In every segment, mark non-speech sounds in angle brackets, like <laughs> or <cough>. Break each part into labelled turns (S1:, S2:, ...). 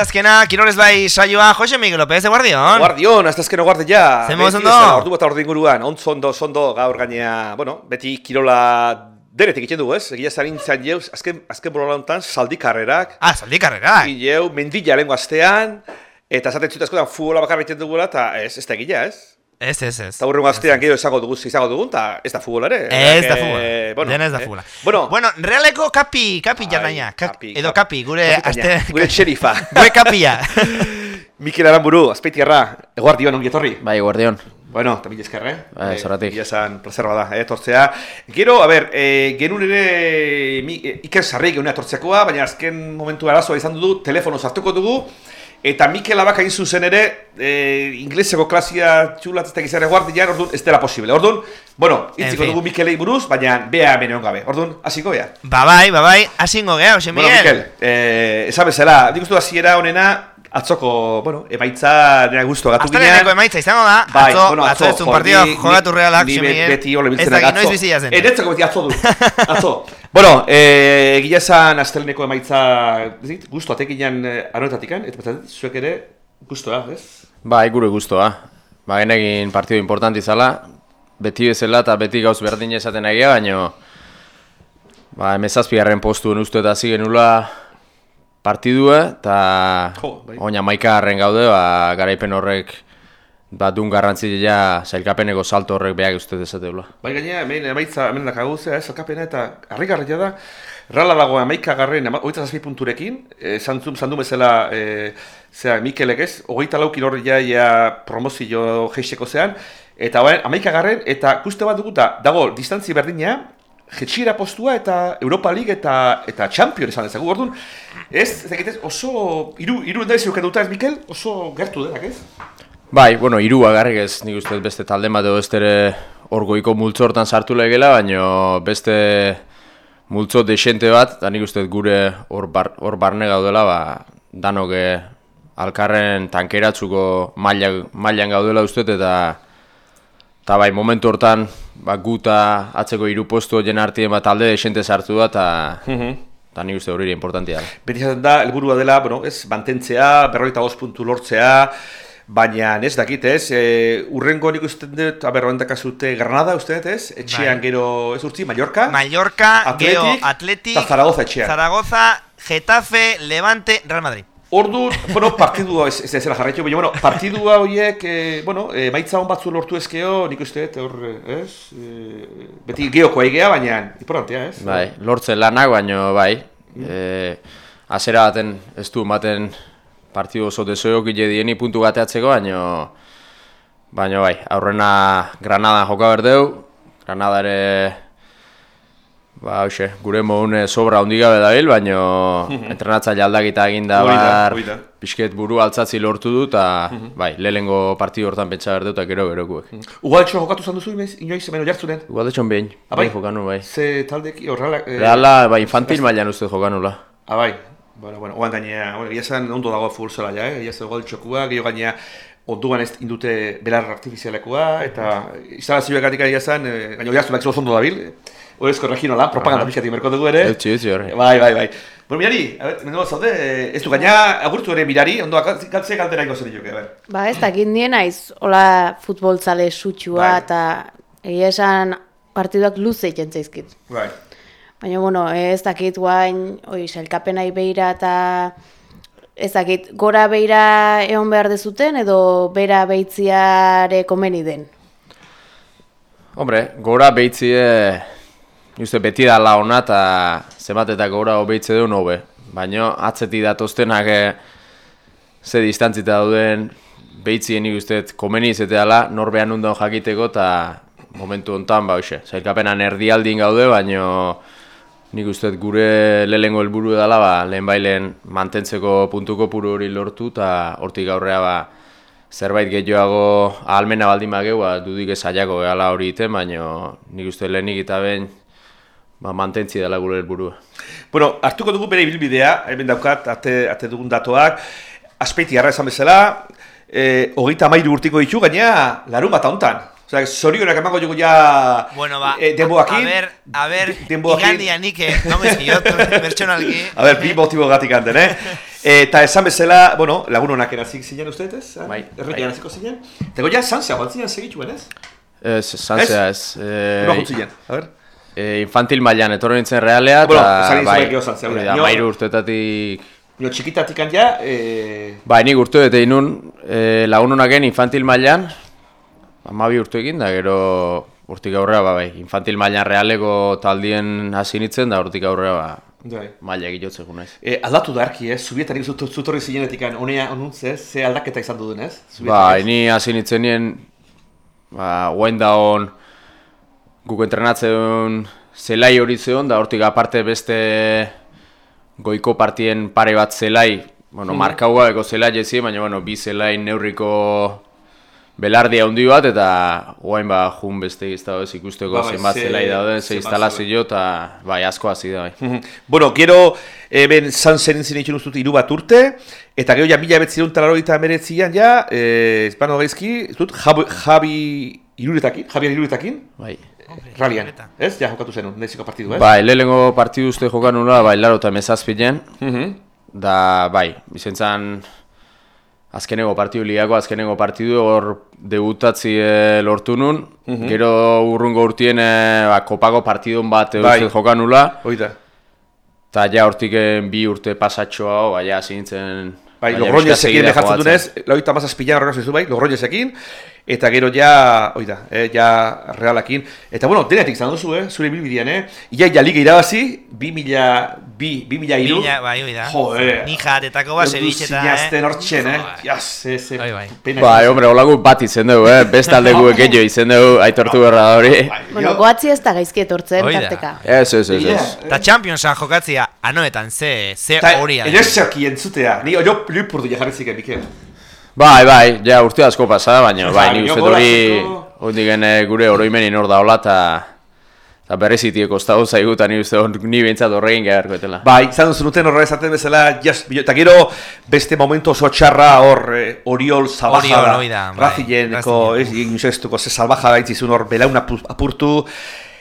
S1: Azkena, Kiroles Blai saioa, Jose Miguel López, eguardion.
S2: Guardion, hasta azken guardi ja.
S1: Zer moduz
S2: Beti
S1: ondo?
S2: Ordu bat ordu inguruan, ontzo ondo, zondo, gaur gainea, bueno, beti kirola denetik egiten dugu, ez? Egia zarintzan jeuz, azken, azken bolola honetan, saldi karrerak,
S1: Ah, zaldi karrera.
S2: egin jeu, mendila lengo astean, eta esaten zut askotan futbola bakarra egiten dugula, eta ez, ez da egila, ez?
S1: Ez, ez, ez.
S2: Eta hurrengo astean gero izango dugu, izango dugun, eta ez da futbola ere.
S1: Ez da
S2: Eh,
S1: futbola.
S2: bueno,
S1: Dena ez da
S2: eh,
S1: futbola.
S2: Bueno,
S1: bueno, realeko kapi, kapi
S2: Ai,
S1: jarraina. Ka-
S2: kapi,
S1: edo
S2: kapi.
S1: gure aste...
S2: gure <laughs> xerifa.
S1: Gure kapia. <laughs>
S2: Mikel Aramburu, azpeitiarra, eguardion ongi etorri.
S3: Bai, guardion.
S2: Bueno, eta mila esker, eh?
S3: Bai, zoratik.
S2: Ia esan, plazerra da, eh, etortzea. Gero, a ber, eh, genuen ere mi, eh, Iker Sarri genuen etortzekoa, baina azken momentu arazoa izan dugu, telefono sartuko dugu, eta Mikel Abak hain zuzen ere, eh, ingleseko klasia txulat ez da gizarre guardian, orduan ez dela posible. Orduan, bueno, itziko dugu Mikelei buruz, baina bea hemen egon gabe. Orduan, hasiko bea.
S1: ba bai, ba bai, asingo gea, Jose
S2: Bueno,
S1: Miguel.
S2: Mikel, eh, esan bezala, nik uste du hasiera honena, atzoko, bueno, emaitza nire guztu gatu
S1: Astaleneko emaitza izango da,
S2: Bai,
S1: atzo,
S2: bueno,
S1: atzo
S2: atzo,
S1: ez un
S2: jo,
S1: partido
S2: ni-
S1: jogatu
S2: ni-
S1: realak,
S2: ni
S1: Miguel.
S2: Beti hori
S1: Ez
S2: biltzenak
S1: dakit, noiz bizia zen.
S2: Eretzako beti atzo du. <laughs> atzo. bueno, eh, egia esan asteleneko emaitza, ez dit, guztu atekinan eh, aroetatik, eta betzatet, zuek ere, guztua, ez?
S3: Bai, gure guztua. Ba, genegin partido importante izala. Beti bezala eta beti gauz berdin esaten egia, baino... Ba, emezazpigarren postuen uste eta zigen nula partidua, eta
S2: Jo, bai.
S3: oina maikagarren gaude, ba, garaipen horrek ba, dun garrantzia zailkapeneko salto horrek behak uste dezateula.
S2: Bai gainera, hemen emaitza, hemen dakagu zea, ez, alkapena eta harrigarria da, Rala dago amaika garren, hogeita zazpi punturekin, e, zantzum, zandu bezala, e, zera, Mikelek ez, hogeita laukin horri ja, ja promozio geixeko zean, eta baina, amaika garren, eta kuste bat duguta, dago, distantzi berdina, jetxiera postua eta Europa League eta eta Champions esan dezagu. Orduan, ez, ez ez, oso, iru, iru endaiz euken duta ez, Mikel, oso gertu denak ez?
S3: Bai, bueno, hiru agarrik ez nik uste beste talde bat edo beste ere orgoiko multzo hortan sartu legela, baino beste multzo desente bat, eta nik uste gure hor, bar, hor barne gaudela, ba, danok eh, alkarren tankeratzuko maila, mailan gaudela uste eta eta bai, momentu hortan ba, guta atzeko hiru postu horien artien bat talde desente sartu da, eta eta nik uste hori importantia da.
S2: Beti esaten da, helburua dela, bueno, ez, mantentzea, berroita puntu lortzea, baina ez dakit, ez, e, urrengo nik uste dut, aber, horrentak kasute Granada, uste dut, ez, etxean
S1: Bai.
S2: gero, ez urtzi, Mallorca,
S1: Mallorca,
S2: Athletic,
S1: Geo, Athletic,
S2: eta Zaragoza etxean.
S1: Zaragoza, Getafe, Levante, Real Madrid.
S2: Ordu, bueno, partidua, ez, ez zera jarraitu, baina, bueno, partidua horiek, e, bueno, e, maitza hon batzu lortu ezkeo, nik uste hor, eh, ez, e, beti geoko egea, baina, importantea, ez?
S3: Bai, lortzen lanak, baino bai. E, azera baten ez du ematen partidu oso desoiok ide dieni puntu gateatzeko, baino baino bai, aurrena Granada joka berdeu, Granada ere ba, hoxe, gure modune sobra handi gabe dabil, baino entrenatzaile aldakita egin da
S2: Hori da,
S3: bar, pixket buru altzatzi lortu du, eta bai, lehenengo partidu hortan pentsa berdeu, eta gero gerokuek.
S2: Ugaltxo jokatu zan duzu, inoiz, inoiz, hemen jartzunen?
S3: De behin,
S2: Ah, bai?
S3: jokanu bai.
S2: Ze taldeki, horrela... E,
S3: Reala, bai, infantil mailan uste jokanula.
S2: Ah, bai. Bueno, bueno, oan gainea, bueno, egia zen ondo dago full zela ja, eh? egia zen gol txokua, gehiago gainea onduan ez indute belar artifizialekoa, eta instalazioak gatik egia zen, eh, gaina oiaztu behar oso ondo dabil, Horezko regino lan, propaganda pixkatik merko dugu ere.
S3: Eutxi, eutxi horre.
S2: Bai, bai, bai. Bueno, mirari, a ver, mendu zaude, ez du gaina, agurtu ere mirari, ondo galtze galdera ingo zer a ber.
S4: Ba, ez dakit nien naiz, hola futboltzale sutxua
S2: Bai.
S4: eta egia esan partiduak luze egiten zaizkit.
S2: Bai.
S4: Baina, bueno, ez dakit guain, oi, sailkapenai beira eta ezakit, gora beira egon behar dezuten edo bera beitziare komeni den?
S3: Hombre, gora behitzie, uste beti dala ona eta zenbat eta gora hobeitze duen hobe. Baina atzeti datoztenak eh, ze distantzita dauden behitzien nik uste komeni izateala norbean undon jakiteko eta momentu hontan ba hoxe. Zailkapenan erdialdin gaude, baina nik uste gure lehengo helburu dela ba, lehen bailen mantentzeko puntuko puru hori lortu eta hortik aurrea ba, zerbait gehiago ahalmena baldin bageu, ba, dudik ezaiako gehala hori iten, baina nik uste lehenik eta behin ba, mantentzi dela gure helburua.
S2: Bueno, hartuko dugu bere ibilbidea, hemen daukat, ate, ate dugun datoak, aspeiti harra esan bezala, e, hogeita amairu urtiko ditu, gaina larun bat hontan. Osea, zorionak emango dugu ja
S1: Bueno, ba,
S2: e, denboakin.
S1: a ber, a ber, igandia nik, eh, no me zilot, <laughs> pertsonalki.
S2: A ber, bi motibo gatik hanten, eh? Eta esan bezala, bueno, lagun honak erazik zinen uste, ez?
S3: Bai, bai.
S2: eraziko zinen. Tego ja, zantzea, bantzinen segituen, ez?
S3: Ez, zantzea ez.
S2: Nola
S3: E,
S2: juntzinen, a ber.
S3: E, infantil mailan etorri nintzen realea,
S2: Bueno,
S3: eta
S2: esan
S3: bai, hori
S2: hori
S3: da, mairu urtetatik
S2: Nio, txikitatik ja, e,
S3: Bai, nik urte bete inun, e, lagun honaken infantil mailan, amabi urteekin, da gero urtik aurrera, ba, bai, infantil mailan realeko taldien hasi nintzen, da urtik aurrera, ba,
S2: bai.
S3: maila egilotzeko naiz.
S2: E, aldatu da arki, ez? Zubietarik zut, zutorri zinenetik honea onuntz, ez? Ze aldaketa izan duden, ez?
S3: Bai, ni hasi nintzen nien, ba, guain da hon, guk entrenatzen zelai hori zeon, da hortik aparte beste goiko partien pare bat zelai, bueno, markaua eko zelai ezi, baina, bueno, bi zelai neurriko belardia handi bat, eta guain ba, jun beste ez ez ikusteko
S2: Ba, bai,
S3: zenbat
S2: ze-
S3: zelai dauden, ze instalazio, eta bai, asko hasi da, bai.
S2: Mhm. Bueno, gero, hemen zan zenin zinen itxun ustut iru bat urte, eta gero ja mila betzirun talaroita emeretzian ja, eh, espano gaizki, ez dut, Javi, Javi iruretakin, Javier iruretakin,
S3: bai.
S2: Ralian,
S1: irureta.
S2: ez? Ja, jokatu zenun, neziko partidu, ez?
S3: Bai, lehenengo partidu uste jokan nula, bai, laro eta mezazpilen,
S2: Mhm.
S3: Da, bai, izentzan azkeneko partidu liako, azkeneko partidu hor debutatzi e, lortu nun. Gero urrungo urtien e, ba, kopako partidun bat e,
S2: Bai.
S3: uste jokan nula.
S2: Hoi da.
S3: Eta ja hortik eh, bi urte pasatxoa, bai, hasi nintzen...
S2: Bai,
S3: pixka
S2: dejatzen dunez, lauita mazazpilan horregaz bai, Logroñesekin, eta gero ja, oi da, eh, ja realakin. Eta bueno, denetik izan duzu, eh, zure bilbidean, eh? Ia, ja, liga irabazi, bi mila, bi, bi mila iru.
S1: Mila, bai, hoi da.
S2: Jo, eh.
S1: Ni jatetako ba, zebitzeta, eh.
S2: Zinazten hortxen, eh?
S1: Jo,
S2: Ja, ze,
S1: Bai, bai.
S2: pena.
S3: Bai, hombre, holagu bat izen dugu, eh? Bestalde gu ekeio <laughs> izen dugu, aitortu berra da hori.
S2: Bai,
S4: Bueno,
S2: jo.
S4: goatzi ez da gaizki etortzen, tarteka.
S3: Ez, ez, ez, ez.
S1: Eta Championsa jokatzia anoetan ze, ze
S2: Eta
S1: horia.
S2: eresaki entzutea, ni oio lipurdu jarri ziken, Mikel.
S3: Bai, bai, ja urte asko pasa, baina bai,
S2: jo,
S3: uste hori eh, gure oroimenin hor daola eta eta berrezitiek kostatu zaigu eta ni uste hor ni behintzat horregin geharko etela.
S2: Bai, izan duzu nuten horra esaten bezala, jas, eta gero beste momento oso txarra hor eh, Oriol Zabaja
S1: bai,
S2: Razileneko, ez,
S1: Razillen.
S2: inzestuko, ze salbaja gaitzizun hor, belauna pu- apurtu,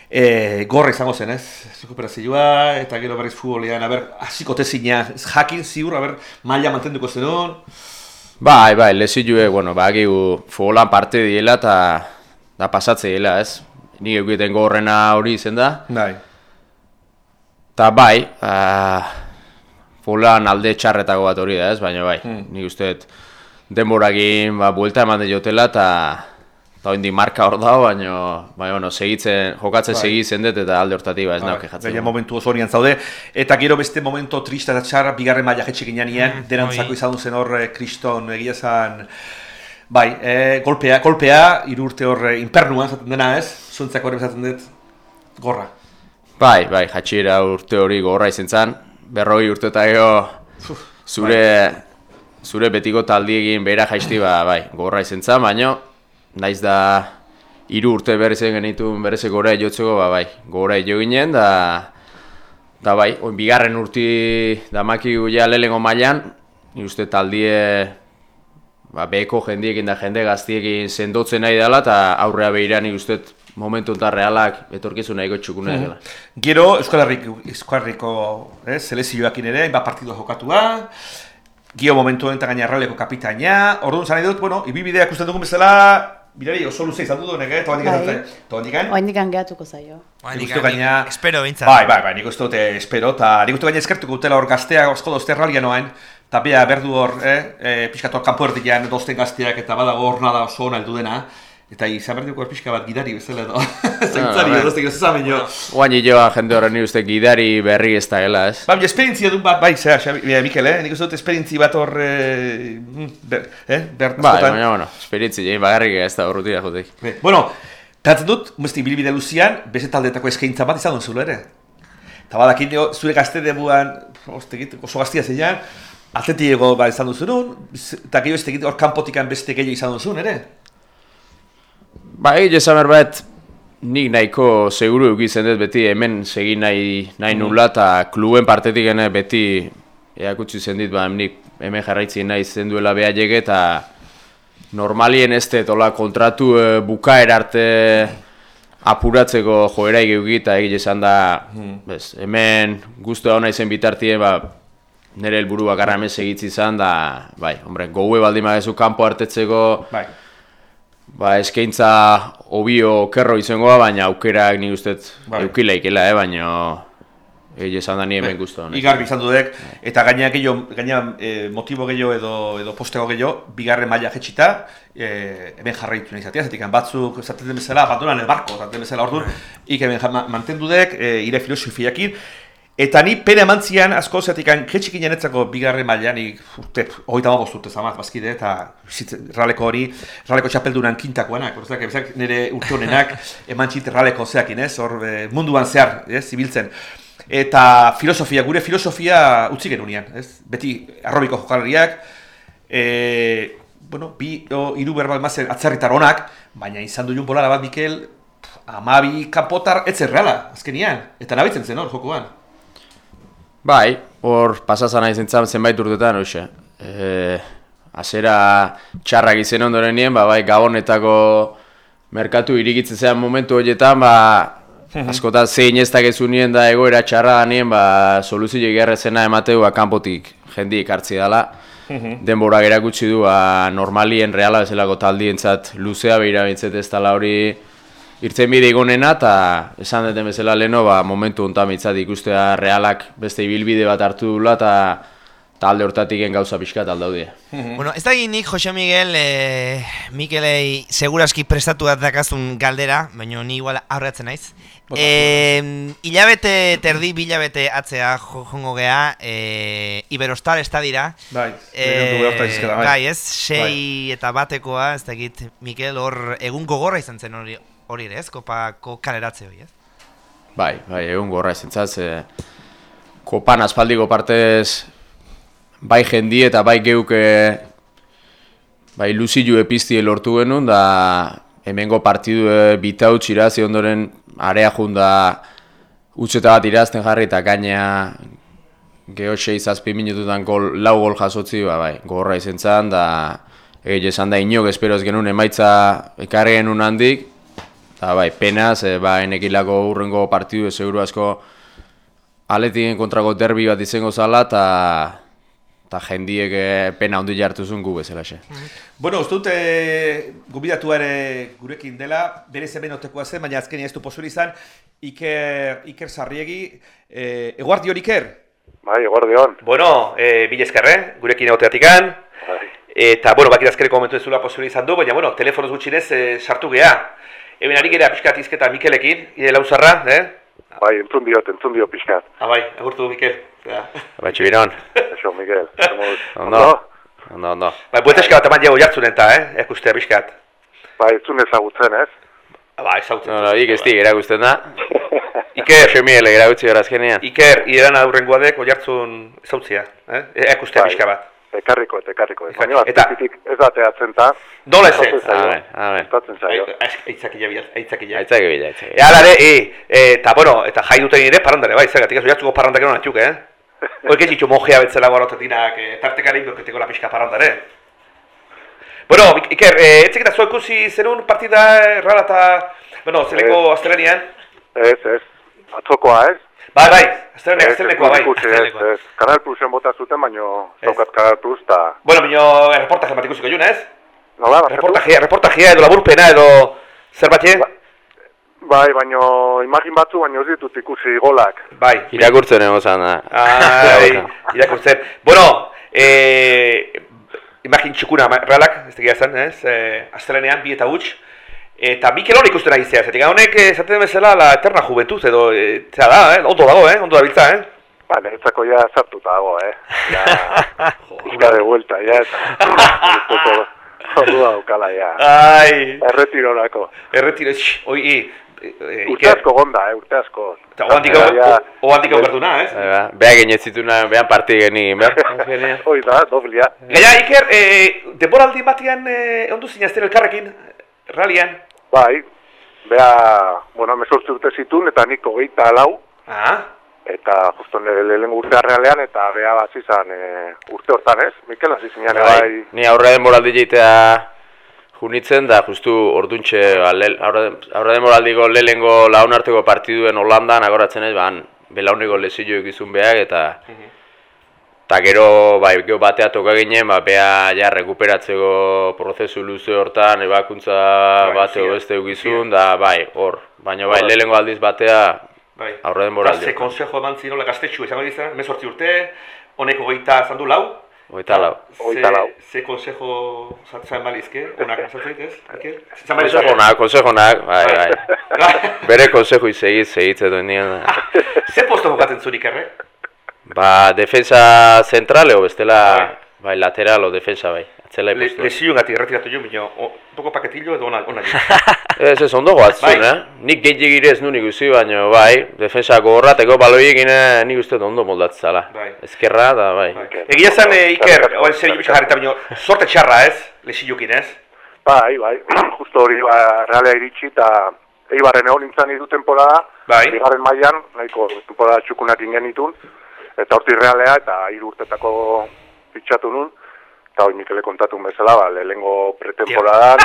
S2: e, gorra izango zen, ez? Rekuperazioa, eta gero berriz futbolean, aber, hasiko tezina, ez jakin ziur, aber, maila mantenduko zenun,
S3: Bai, bai, lezilue, bueno, bagigu futbolan parte diela eta da pasatze diela, ez? Nik egiten gorrena hori izen da.
S2: bai,
S3: Eta bai, uh, futbolan alde txarretako bat hori da, ez? Baina bai, nik uste denborakin ba, buelta eman jotela eta eta hori marka hor dago, baina, baina, bueno, segitzen, jokatzen
S2: Bai.
S3: segitzen dut eta alde hortatik ba, ez
S2: bai,
S3: nauk kejatzen.
S2: gaina momentu oso horian zaude, eta gero beste momento trista eta txarra, bigarren maila jetxik ginean, denantzako
S1: oi.
S2: izan zen hor, eh, kriston egia zan, bai, eh, golpea, golpea, hiru urte hor, eh, inpernuan zaten dena ez, zuntzako hori bezatzen dut, gorra.
S3: Bai, bai, jatxiera urte hori gogorra izan zen, berroi urte eta gero zure, zure betiko taldiekin behera jaizti, ba, bai, gogorra izan zen, baina naiz da hiru urte berezen genituen bereze gora jotzeko, ba, bai, gogorra jo ginen, da, da bai, oin bigarren urti damakigu ja lehengo mailan, ni uste taldie ba, beheko jendiekin da jende gaztiekin sendotzen nahi dela, eta aurrea behira nik uste momentu eta realak etorkizun nahiko txukuna dela.
S2: Gero Euskal Herriko, Euskal Herriko eh, selezioakin ere, hainbat partidu jokatua, Gio momentu eta gaina erraleko kapitaina, orduan zan dut, bueno, ibibidea ikusten dugun bezala, Birari, oso luze izan dut honek, eh? Togandik
S4: Bai.
S2: ez Togandik
S4: Oaindik gehatuko zaio.
S2: Uste gaina-
S1: Espero behintzat.
S2: Bai, bai, bai, nik uste dut eh, espero, eta nik uste gaina eskertuko dutela hor gaztea, osko dozte erralia noain, Eta bea, berdu hor, eh, e, pixkator kanpo erdian, dozten gazteak, eta badago hor nada oso hona heldu dena. Eta hor pixka bat gidari bezala <laughs> edo. Zentzari,
S3: bai.
S2: edo zek ezamen jo.
S3: Oain joa jende horren uste gidari berri ez da gela, ez?
S2: Ba, esperientzia dut bat, bai, zera, eh, Mikel, eh? Nik uste dut esperientzi bat hor, eh, mm, ber, eh, ber,
S3: Bai,
S2: askotan.
S3: baina, bueno, esperientzi jai bagarrik ez da urrutia jotek.
S2: Be, Bueno, tatzen dut, umezti bilbide luzian, beste taldeetako eskaintza bat izan zulo ere. Eta badakin dio, zure gazte debuan, ostegit, oso gaztia zeian, atletiego ba izan duzunun, eta gehiago ez hor kanpotikan beste gehiago izan duzun ere.
S3: Ba, egia esan behar bat, nik nahiko seguru eukitzen dut beti hemen segin nahi, nahi nula eta kluben partetik ene beti eakutsi zen dit, ba, nik hemen jarraitzen nahi zen duela behaiek eta normalien ez dut kontratu e, bukaer arte apuratzeko joera egeuki eta egia esan da bez, hemen guztua hona izen bitartien ba, nire helburu bakarra hemen segitzi izan da bai, hombre, goue baldin magezu kanpo hartetzeko
S2: Bai.
S3: Ba, eskaintza obio kerro izangoa, baina aukerak nik uste
S2: Bai.
S3: eukilaikela, eh, baina egi esan da ni hemen guztu.
S2: Igarbi izan dudek, eta gaina gehiago, gaina e, motibo gehiago edo, edo postego gehiago, bigarren maila jetxita, e, hemen jarraitu nahi izatea, zetik batzuk zaten den bezala, abandonan el barko, zaten bezala orduan, ik hemen mantendu dek, e, ire filosofiakin, eta ni pena mantzian asko zetik jetxikin janetzako bigarren maila, nik urte, hogeita mabost urte zamat, bazkide, eta bizitze, raleko hori, raleko txapeldunan kintakoanak, orzuak, bezak nire urte honenak, eman txit raleko zeakin, ez, hor e, munduan zehar, ez, zibiltzen. Eta filosofia, gure filosofia utzi genunean, ez? Beti arrobiko jokalariak, e, bueno, bi o, hiru berbal mazen atzerritar onak, baina izan du bolada bat Mikel, amabi kanpotar ez reala, azkenian, eta nabitzen zen hor jokoan.
S3: Bai, hor pasazan nahi zentzan zenbait urtetan, hoxe. E, azera txarrak izen ondoren nien, ba, bai, gabonetako merkatu irigitzen zean momentu horietan, ba, askotan zein ez nien da egoera txarra da nien, ba, soluzio egerrezena emateu, ba, kanpotik jendik hartzi dela. Denbora gerakutsi du, ba, normalien reala bezalako taldientzat luzea behira bintzet ez dela hori irtzen bide igonena, eta esan duten bezala leheno, ba, momentu honetan mitzat ikustea realak beste ibilbide bat hartu dula, eta talde hortatik gauza pixkat aldaude.
S1: Bueno, ez da nik, Jose Miguel, e, Mikelei seguraski prestatu bat dakazun galdera, baina ni igual aurreatzen naiz. E, hilabete, terdi, bilabete atzea jo- jongo gea, e, Iberostar estadira.
S2: Bai,
S1: E,
S2: bai.
S1: bai, ez, sei eta batekoa, ez dakit, Mikel, hor egun gogorra izan zen hori, hori ere, ez, kopako kaleratze hori, ez?
S3: Bai, bai, egun gorra ezintzaz, e, kopan aspaldiko partez, bai jendi eta bai geuk e, bai luzilu epiztie lortu genuen, da hemengo partidu e, bitautz irazi ondoren area junda utxeta bat irazten jarri eta gaina geho 6-zazpi minututan gol, lau gol jasotzi, ba, bai, gorra izen zan, da egia esan da inok espero ez genuen emaitza ekarri genuen handik, eta bai, penaz, e, ba, enekilako urrengo partidu seguru asko aletien kontrako derbi bat izango zala, eta eta jendiek eh, pena handi jartu zuen gu bezalaxe.
S2: Bueno, uste dut e, gobidatu ere gurekin dela, bere zemen otekoa zen, baina azkenia ez du posible izan, Iker, Iker Sarriegi, e, eguardi hori Iker?
S5: Bai, guardion.
S2: Bueno, e, mila eskerre, gurekin egoteatikan,
S5: Bai.
S2: eta, bueno, bakit azkereko momentu ez zula posible izan du, baina, bueno, telefonoz gutxinez e, sartu geha. Hemen ari gera pixkat izketa Mikelekin, ide lauzarra, eh?
S5: Bai, entzun diot, entzun dio pixkat.
S2: Ah, bai, agurtu Mikel. Ja.
S3: Bai, txibiron.
S5: Eso, Miguel. Zemuz.
S3: Ondo. Ondo, ondo.
S2: Bai, buelteska bat eman jago jartzunen eta, eh? Ekustea pixkat.
S5: Bai, entzun ezagutzen, ez?
S2: Ba, ezautzen.
S3: No, no, ik ez dik erakusten da. <laughs>
S2: Iker,
S3: Jose Miguel erakutsi gara azkenean.
S2: Iker, idean aurrengoa dek, oiartzun ezautzia, eh? Ekustea
S5: Bai.
S2: pixka bat.
S5: Ekarriko, eta ekarriko.
S2: Eta-
S5: Baina,
S2: eta-
S5: atletik ez ateatzen ta.
S2: Nola ez ez?
S5: Gustatzen zaio.
S3: Amen, amen.
S5: Gustatzen zaio.
S2: Aitzakila bilat, aitzakila.
S3: Aitzak bila, aitzak
S2: E, ala ere, e, e, eta, bueno, eta jai duten ere parrandare, bai, zagatik ez oiartzuko parrandak eron atxuk, eh? Hoik ez ditu mojea betzela gorotetinak, e, tartekari indoketeko la pixka parrandare. Bueno, Ik- Iker, e, etzek eta zuek ikusi zerun partida errala eta, bueno, zelengo astelenian?
S5: Ez, ez. Atzokoa, ez?
S2: Bai, bai, astelenek,
S5: Ez,
S2: astelenekoa, bai.
S5: ikusi, Ez,
S1: astelenekoa.
S5: ez. Kanal Plusen bota zuten, baino
S2: Ez.
S5: daukat Kanal Plus, eta...
S2: Bueno, bino, reportaje bat ikusiko jun, ez?
S5: Nola, barkatu?
S2: Reportajea, reportajea edo laburpena edo zerbait, eh?
S5: Bai, baino imagin batzu, baino ez ditut ikusi golak.
S2: Bai,
S3: Irakurtzen ego zan da.
S2: Ai, <laughs> irakurtzen. Bueno, E, imagin txukuna, realak, ez tegia esan, ez? E, Astelenean, bi eta huts. Eta Mikel hor ikusten ari zea, zetik honek eh, esaten bezala la eterna juventud edo, e, zera da, eh? ondo dago, eh? ondo dabiltza, eh?
S5: Ba, niretzako ja sartuta dago, eh. Ja, <laughs> ikuska de vuelta, ja, eta... Ordua daukala, ja.
S2: Ai,
S5: Erretirorako.
S2: erretiro, tx, oi, i, e,
S5: Urte asko gonda, eh, urte asko.
S2: Eta oandik
S5: Ja,
S2: hau,
S5: ja.
S2: oandik hau gertu na, ez?
S3: Bai, ba, Beha genetzituna, behan parti geni, beha. <laughs>
S5: Hoi da, doblia.
S2: Gaia, Iker, e, denboraldi batean e, ondu zinazten elkarrekin, ralian.
S5: Bai, bea, bueno, mesortzi urte zitun, eta nik hogeita lau,
S2: Ah,
S5: eta justo nire lehen urte arrealean, eta bea bat zizan e, urte hortan ez, Mikel, hasi zinean
S3: Bai,
S5: bai,
S3: ni aurre denboraldi jaitea junitzen da justu orduntxe ba, le- aurre, aurre denboraldiko lehengo launarteko partiduen Holandan agoratzen ez, ban, belauneko lezio egizun behak eta eta gero, bai, gero batea toka ginen, ba, beha ja rekuperatzeko prozesu luze hortan, ebakuntza
S2: Bai,
S3: bat edo beste egizun, da, bai, hor, baina bai,
S5: Bai.
S3: lehengo aldiz batea,
S2: bai.
S3: Aurre denboraldi.
S2: Ze konsejo eman zinola gaztetxu, esango dizan, mezortzi urte, honeko goita zandu lau.
S3: oita lau.
S5: Hogeita lau.
S2: Ze konsejo zartzen balizke, onak <laughs> esatzen ez, Iker? Zan
S3: Consejo onak, consejo onak, bai, bai. <laughs> Bere consejo izegit, segit edo nien.
S2: Ze posto jokatzen zurik erre?
S3: Ba, defensa zentrale o bestela,
S2: Bai.
S3: bai, lateral o defensa bai. Atzela
S2: Le,
S3: ipostu.
S2: Lesio gati erretiratu jo, bino, o- toko paketillo edo ona, ona. <laughs>
S3: Ez, ez, ondo goatzun,
S2: Bai.
S3: eh? Nik gehiagire ez nun ikusi, baina bai, defensa gogorrateko baloiekin eh, nik uste ondo moldatzala.
S2: Bai.
S3: Ezkerra da, bai.
S2: Bai. Egia zan, eh, Iker, oen zer jo jarrita, bino, sorte txarra ez, lesiokin ez?
S5: bai, bai, <clears throat> justo hori ba, realea iritsi, eta Eibarren egon nintzen idu temporada,
S2: Bai.
S5: bigarren mailan nahiko temporada txukunak genitun, eta horti realea, eta hiru urtetako fitxatu nun, eta hori Mikele kontatu bezala, ba, lehenengo pretemporadan,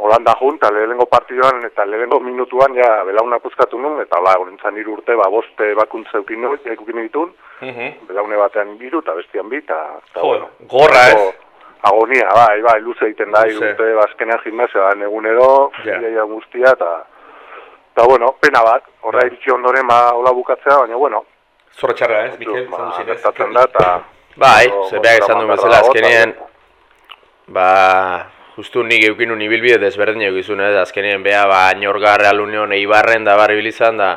S5: Holanda jun, eta lehenengo partiduan, eta lehenengo minutuan, ja, belauna puzkatu nun, eta hola, hori nintzen hiru urte, ba, boste bakuntza eukin nun, eukin ditun,
S2: Mhm.
S5: belaune batean biru, eta bestian bi, eta... bueno,
S2: gorra ez?
S5: nahiko Agonia, bai, bai, luze egiten da, hiru urte, bazkenean gimnasioan egunero,
S2: Ja.
S5: iaia guztia, eta... Eta, bueno, pena bat, horra iritsi ondoren, ba, hola bukatzea, baina, bueno,
S2: Zorra txarra ez, Mikel,
S5: ba, gertatzen da, eta...
S3: Bai,
S5: ondo-
S3: ze behar esan duen bezala
S5: eta,
S3: ba, justu nik eukinun ibilbide desberdin egizun ez, azkenien beha, ba, Ñorga Real Union Eibarren da barri bilizan da,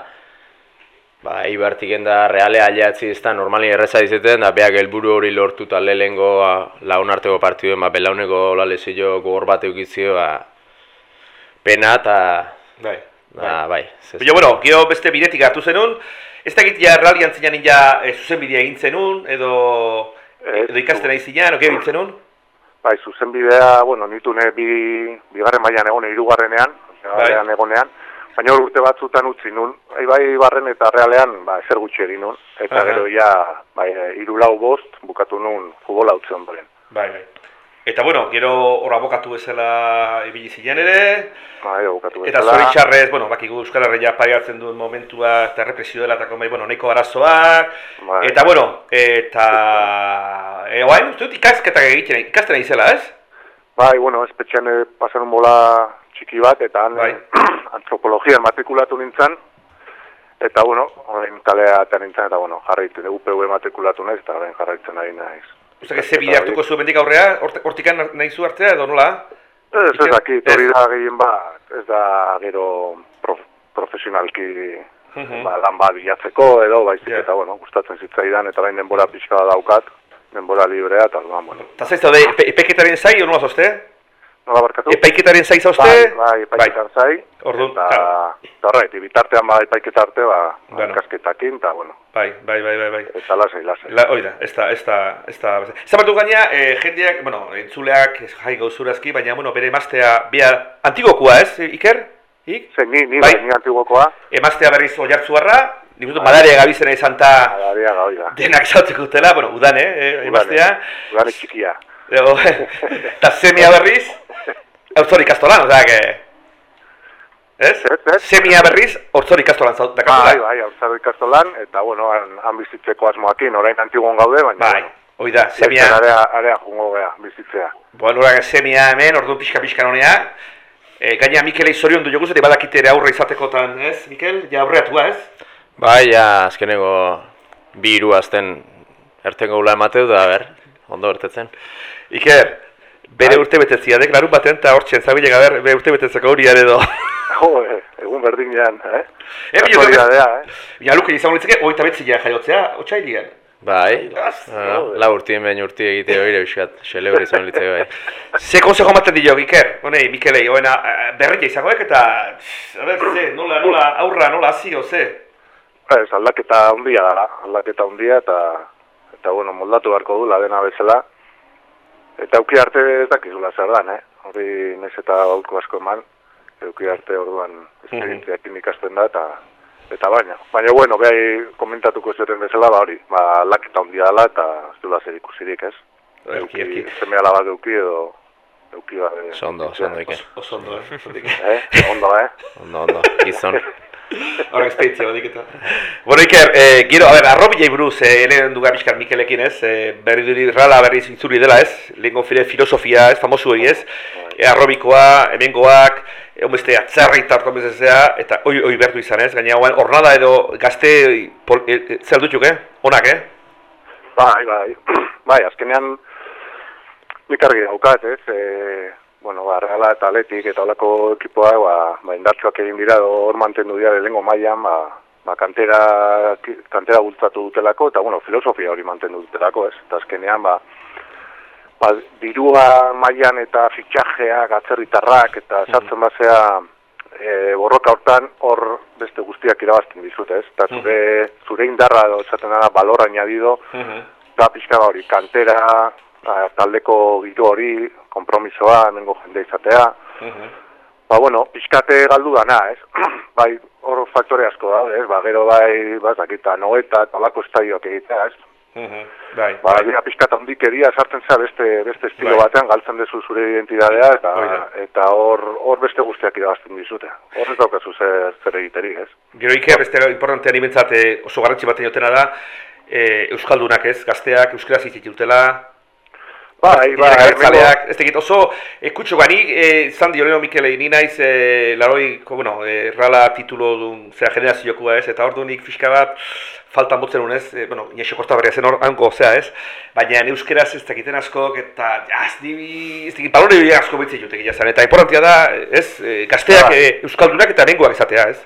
S3: ba, Eibartiken da reale aliatzi ez da normali erreza izeten, da beak helburu hori lortu eta lehengo launarteko partiduen, ba, belauneko la lezio gogor bat eukizio, ba, pena eta,
S2: Bai.
S3: ba, bai. zez-
S2: Baina, bueno, gero beste bidetik hartu zenun, ez dakit ja ralian zinan ja e, zuzen bidea egin zenun, edo,
S5: Ez,
S2: edo ikasten nahi zinan, oke egin zenun?
S5: Bai, zuzen bidea, bueno, nitune bi, bigarren mailan egon, hirugarrenean, realean egonean, baina urte batzutan utzi nun, bai, bai barren eta realean, ba, ezer gutxi egin nun, eta
S2: Aha.
S5: gero ja, bai, hiru lau bost, bukatu nun futbola utzi ondoren.
S2: Bai, bai. Eta, bueno, gero hor abokatu bezala ibili zinan ere,
S5: Bai,
S2: eta
S5: bezala.
S2: zoritxarrez, bueno, bakigu Euskal Herria pareatzen duen momentua eta represio dela eta bai, bueno, nahiko arazoak,
S5: Bai.
S2: eta, bueno, eta, e, oain, uste dut ikasketak egiten, ikasten nahi zela, ez?
S5: Bai, bueno, espetxean eh, pasan un bola txiki bat, eta han
S2: Bai. <clears throat>
S5: antropologia matrikulatu nintzen, eta, bueno, orain kalea eta nintzen, eta, bueno, jarraitzen, UPV matrikulatu naiz, eta orain jarraitzen ari naiz.
S2: Uste, ze bide hartuko zu bendik aurrea, hort- hortikan nahi zu hartzea, edo nola?
S5: Ez, ez dakit, hori
S2: Ez.
S5: da gehien bat, ez da gero prof, profesionalki
S2: Mhm.
S5: ba, lan bat bilatzeko edo, baizik
S2: Ja.
S5: eta, bueno, gustatzen zitzaidan, eta orain denbora pixka daukat, denbora librea, eta, orduan, bueno,
S2: Eta zaiz daude, epe, epaiketaren zai, o nola?
S5: Nola barkatu?
S2: Epaiketaren zai zauzte?
S5: Bai, bai, epaiketan zai,
S2: Orduan,
S5: eta, eta horreit, bitartean ba, epaiketa arte, ba,
S2: Bueno.
S5: kasketakin, eta, bueno,
S2: Bai, bai, bai, bai, bai.
S5: eta lasai, lasai.
S2: La, oida, ez da, ez da, ez da... Zabatu gaina, eh, jendeak, bueno, entzuleak jai gauzurazki, baina, bueno, bere emaztea, bia, antigokua ez, Iker? Ik?
S5: Ze, ni, ni,
S2: Bai.
S5: bai, ni antiguokoa,
S2: Emaztea berriz oiartzuarra, nik uste
S5: Bai.
S2: malaria gabizena izan ta
S5: adaria gauida.
S2: denak zauteko utela, bueno, udan, eh, emaztea.
S5: Udane txikia.
S2: Ego, <laughs> Eta semia berriz, auzorik ikastolan, osea, que... Ez? Semia berriz, auzorik ikastolan zaut,
S5: Bai,
S2: dakatula.
S5: bai, hau ikastolan, eta, bueno, han, han bizitzeko asmoakin, orain antiguan gaude, baina,
S2: Bai,
S5: bueno,
S2: hoi da, semia...
S5: Area, area jungo gea, bizitzea.
S2: Bueno, ora semia hemen, orduan pixka-pixka honea. E, gaina Mikelei zorion du jogu zeti badakite ere aurre izatekotan, ez, Mikel? Ja aurreatua, ez?
S3: Bai, ja, azkeneko bi hiru azten ertengo gula emateu da, ber, ondo bertetzen.
S2: Iker, bere urte betetziadek, larun baten eta hor txentzabile gaber, bere urte betetzeko hori edo. <laughs>
S5: Jo, eh, egun berdinean, eh?
S2: Eh, baina-
S5: Kasualidadea, eh?
S2: Ja, luke izango litzeke, oita betzia jaiotzea, otxailian.
S3: Bai, ah, la urtien behin urti egite hori <laughs> biskat, xelebre izan litzeko bai. <laughs>
S2: Ze konsejo ematen dio, Iker, honei, Mikelei, hoena, berretia izangoek eta, a ber, ze, nola, nola, aurra, nola, hasi, ze.
S5: Ez, aldaketa handia dara, aldaketa handia eta eta bueno, moldatu beharko du dena bezala. Eta auki arte ez dakizula zer dan, eh? Hori naiz eta aurko asko eman, auki arte orduan esperientziakin ikasten da eta eta baina. Baina bueno, behai komentatuko zuten bezala, ba hori, ba aldaketa handia dela eta ez duela zer ikusirik, ez?
S2: Erki, erki.
S5: Seme alaba euki edo euki ba. eh,
S3: Oso ondo, ondo,
S2: eh?
S5: Eh? Ondo, eh?
S3: Ondo, ondo, gizon. <laughs>
S2: Horrek esperientzia badik eta. Bueno, Iker, eh, gero, a ber, arrobilei buruz, eh, eleven duga bizkar Mikelekin ez, eh, berri duri rala berri itzuli dela ez, lehenko file filosofia ez, famosu hori ez, eh, arrobikoa, hemengoak, eh, beste atzarri tartu bezazea, eta oi, oi bertu izan ez, gaina guan, ornada edo gazte, pol, eh, eh, zer dutuk, eh? Onak, eh?
S5: Bai, bai. <clears throat> bai, azkenean nik argi daukat, ez? E, bueno, ba, Reala eta Atletik eta olako ekipoa, ba, ba indartsuak egin dira, hor mantendu dira lehengo mailan, ba, ba kantera, kantera bultzatu dutelako, eta bueno, filosofia hori mantendu dutelako, ez? Eta azkenean, ba, ba, dirua mailan eta fitxajeak, atzerritarrak, eta sartzen bazea e, borroka hortan, hor beste guztiak irabazten dizute, ez? Eta zure, zure indarra edo esaten dara balor añadido, da pixka ba hori, kantera, a, taldeko giro hori, kompromisoa, hemengo jende izatea. Ba, bueno, pixkate galdu dana, ez? <clears throat> bai, hor faktore asko da, ez? Ba, gero bai, ba, ez dakita, noeta, talako estadioak egitea, ez?
S2: Bai,
S5: Ba, dira pixkat handikeria sartzen za beste, beste estilo
S2: Bai.
S5: batean, galtzen dezu zure identidadea, eta
S2: Hori da.
S5: eta hor hor beste guztiak irabazten dizute. Hor ez daukazu zer, zer egiterik, ez?
S2: Gero Iker, beste importantea nimentzat eh, oso garrantzi baten jotena da, eh, Euskaldunak ez, gazteak, Euskaraz hitz ditutela,
S5: Bai, bai,
S2: Abertzaleak, ez tekit, oso, e, kutxo gani, e, zan dio Leo Mikelei, ni naiz, e, laroi, bueno, e, rala titulo duen, zera generaziokoa ez, eta ordu nik fiska bat, faltan botzen nuen ez, e, bueno, inexo korta berria zen hor, hanko, zera ez, baina euskeraz ez dakiten askok, eta, ja, ez dibi, ez dakit, balore bideak asko bitzen jutek zan, eta importantia da, ez, e, gazteak,
S5: Bai.
S2: e, euskaldunak eta nengoak izatea, ez?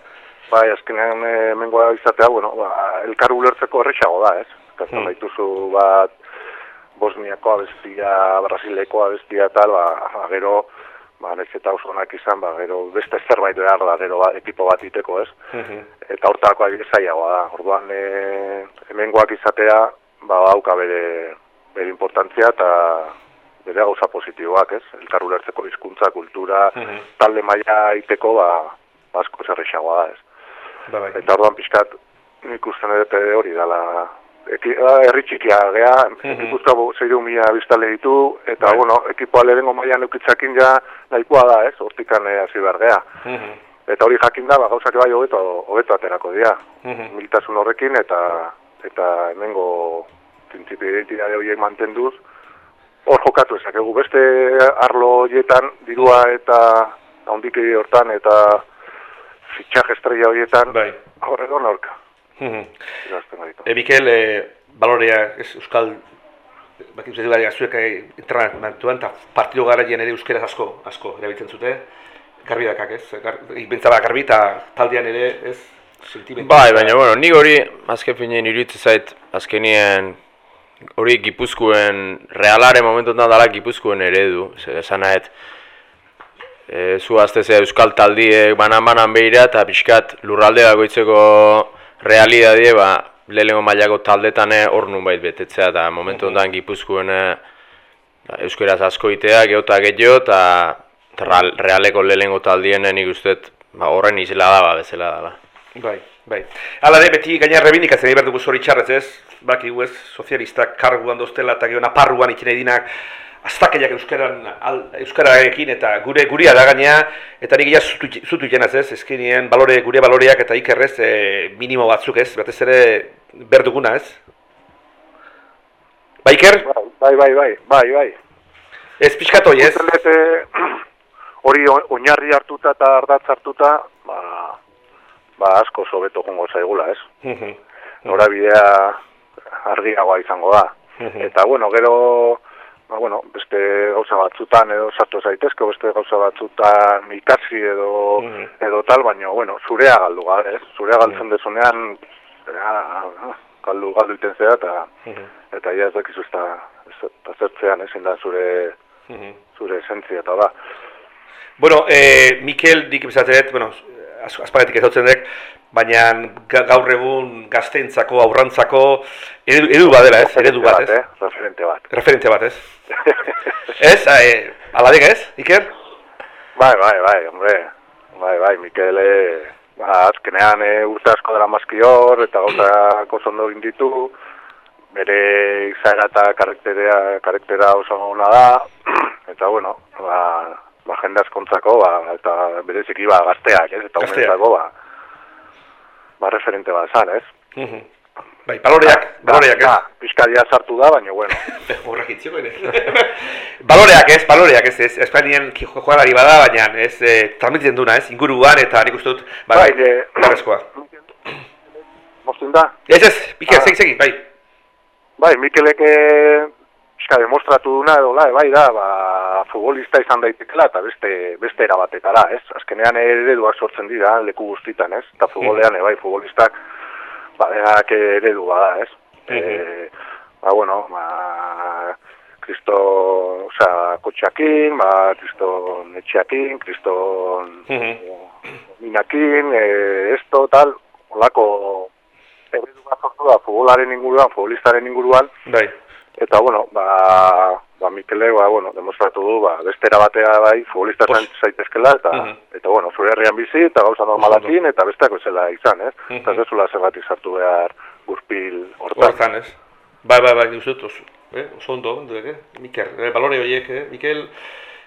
S5: Bai, azkenean e, hemengoa izatea, bueno, ba, elkar ulertzeko errexago da, ez? Katzen
S2: Hmm.
S5: baituzu bat Bosniako abestia, Brasileko abestia tal, ba, ba, gero, ba, eta oso onak izan, ba, gero beste zerbait behar da, gero ba, ekipo bat iteko, ez? Eta hortako zailagoa da. Orduan, e, hemengoak izatea, ba, dauka bere, bere importantzia eta bere gauza positiboak, ez? Elkar ulertzeko hizkuntza, kultura, talde maila iteko, ba, asko zerrexagoa da, ez?
S2: Ba, bai.
S5: Eta orduan pixkat, nik usten dut hori ah, herri txikia gea, ikusten zeiru mila biztale ditu, eta,
S2: Bai.
S5: bueno, ekipoa lehenengo mailan eukitzakin ja nahikoa da, ez, hortikan eh, hasi behar gea. Eta hori jakin da, ba, gauzak bai hobeto, hobeto aterako dira, miltasun horrekin, eta eta hemengo printzipio identitate horiek mantenduz, hor jokatu ezakegu beste arlo horietan, dirua eta handiki hortan, eta fitxaje estrella horietan,
S2: Bai.
S5: hor edo Irazten gaitu.
S2: E, Mikel, e, balorea, ez, Euskal, bakit zuetu gara, zuek e, entrenamentuan, eta partido garaian ere euskeraz asko, asko, erabiltzen zute, garbi dakak, ez? Gar, Bentzaba garbi eta taldean ere, ez? Sentimendu.
S3: Bai, baina, bueno, nik hori, azken finean iruditzen zait, azkenien, hori gipuzkoen, realaren momentuetan dala gipuzkoen eredu, zer esan nahet, e, zu aztezea euskal taldiek banan-banan behira, eta pixkat lurralde bakoitzeko realidadie, ba, lehenengo mailako taldetan eh, hor nun bait betetzea, eta momentu honetan gipuzkoen eh, ba, euskeraz asko itea, geota gehiago, eta eta real- realeko lehenengo taldien eh, nik uste ba, horren izela da, ba, bezala dela.
S2: Bai, bai. Hala ere, beti gaina rebindikatzen behar dugu zori txarrez, ez? Baki ez, sozialistak karguan doztela eta gero naparruan itxene dinak aztakeiak euskaran, al, euskararekin eta gure guria da gaina, eta nik ja zutu, zutu jenaz ez, ezkinien balore, gure baloreak eta ikerrez e, minimo batzuk ez, batez ere berduguna ez? Ba Iker,
S5: Bai, bai, bai, bai, bai.
S2: ez pixkatoi ez?
S5: Eh, <clears throat> hori oinarri hartuta eta ardatz hartuta, ba, ba asko sobeto jongo zaigula, ez? Norabidea argiagoa izango da. Eta, bueno, gero, ba, bueno, beste gauza batzutan edo sartu zaitezke, beste gauza batzutan ikasi edo, edo tal, baina, bueno, zurea galdu gara, ez? Zurea galtzen dezunean, ja, galdu, galdu iten zera, eta, eta ja ez dakizu ez da, zertzean, ezin da zure, zure esentzia, eta da.
S2: Bueno, eh, Mikel, dik bizatet, bueno, az- azparetik ezotzen dek, baina ga- gaur egun gazteentzako, aurrantzako, eredu, eredu badela ez, eredu bat ez,
S5: eh? Referente bat.
S2: referente bat ez. <laughs> ez, eh, aladek ez, Iker?
S5: Bai, bai, bai, hombre. Bai, bai, Mikel, eh, ba, azkenean e, urte asko dara mazki hor, eta gauzak <clears throat> oso ondo egin ditu, bere izaera eta karakterea, karaktera oso ona da, <clears throat> eta bueno, ba, ba jende askontzako, ba, eta bereziki ba, gazteak, ez, eta umentzako, ba, ba, referente bat zan, ez?
S2: Bai, baloreak, baloreak ez.
S5: Da, Piskaria sartu da, baina, bueno, <laughs>
S2: Horrak itzioko ere. <laughs> baloreak ez, baloreak ez, ez, Espainian ki- jokalari bada, baina ez, eh, transmititzen duna ez, inguruan, eta nik uste dut, bai,
S5: Bai, eh,
S2: beharrezkoa.
S5: mozten da,
S2: Ez ez, Mikel,
S5: Ah.
S2: segi, segi, bai.
S5: Bai, Mikelek pixka demostratu duna edo la, bai da, ba, futbolista izan daitekela eta beste, beste era batetara, ez? Azkenean ereduak sortzen dira leku guztitan, ez? Eta futbolean, eh, bai, futbolistak, ba, denak eredu bada, ez? Eh, ba, bueno, ba, kristo, osea, kotxeakin, ba, kriston etxeakin, kriston minakin, eh, esto, tal, olako eredu bat sortu da futbolaren inguruan, futbolistaren inguruan,
S2: Bai.
S5: Eta bueno, ba, ba Mikele, ba, bueno, demostratu du, ba, bestera batea bai, futbolista zain zaitezkela, eta,
S2: Mhm.
S5: eta bueno, zure herrian bizi, eta gauza normalakin, eta besteak bezala izan, ez?
S2: Mhm.
S5: Eta ez dezula zergatik sartu behar gurpil hortan.
S2: Hortan ez. Bai, bai, bai, dut, oso, eh? oso ondo, duk, eh? Mikel, eh, balore horiek, eh? Mikel,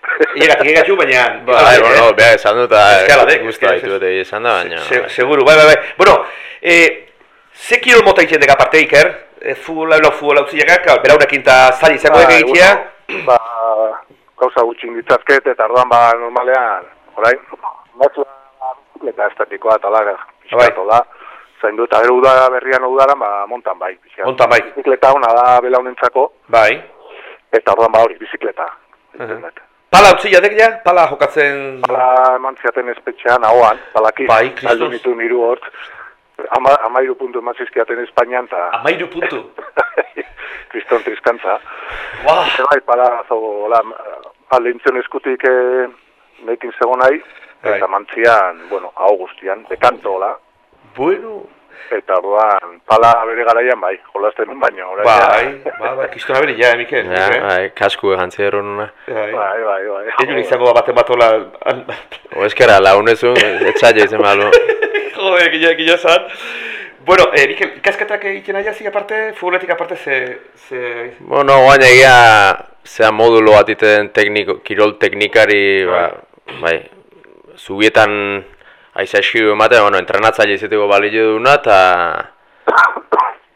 S2: <laughs> Iegatik egatxu, baina...
S3: Bai, bueno, behar esan dut, eta guztu
S2: eskala,
S3: ditu eta esan da, baina...
S2: Se, seguru, bai, bai, bai. Bueno, eh, ze kirol mota egiten deka parte Iker? Eh, futbola, no, futbola utziakak, beraunekin eta zaila izango
S5: Ba,
S2: egitea.
S5: bueno, ba, gauza gutxin ditzazket, eta orduan ba, normalean, orain, batzua eta estatikoa, eta la,
S2: Bai.
S5: pixkatu da, zain dut, eta gero udara berrian udaran, ba, montan bai, pixkat.
S2: Mountain bike.
S5: Bizikleta ona da belaunentzako,
S2: Bai.
S5: eta orduan ba hori, bizikleta.
S2: Mhm. Pala utzi jadek ja? Pala jokatzen...
S5: Pala eman ziaten espetxean, ahoan, palaki,
S2: Bai, kristos.
S5: saldu nitu niru hort, ama, amairu puntu eman zizkiaten Espainian, eta
S2: Amairu puntu. <laughs>
S5: kriston triskantza.
S2: Wow.
S5: Eta bai, pala, zo, hola, alintzen eskutik eh, nekin nahi,
S2: Bai.
S5: eta mantzian, bueno, hau guztian, hola,
S2: Bueno.
S5: Eta orduan, pala bere garaian, bai, jolazten un baino, orain.
S2: Bai, bai, bai, kistona beri ja, Mikel.
S3: Ja,
S2: eh?
S3: bai, kasku jantzi erronuna.
S2: Bai.
S5: Bai, bai, bai.
S2: Ez izango baten bat hola...
S3: O eskera, launezun, etxaila izan malo. <laughs>
S2: Jode, gila, gila zan. Bueno, eh, Mikel, ikasketak egiten aia zik aparte, futboletik aparte ze... ze...
S3: Bueno, guain egia, zea modulo bat iten tekniko, kirol teknikari, ba, bai, zubietan aiza eskiu ematen, bueno, entrenatzaile izateko balio duna, eta...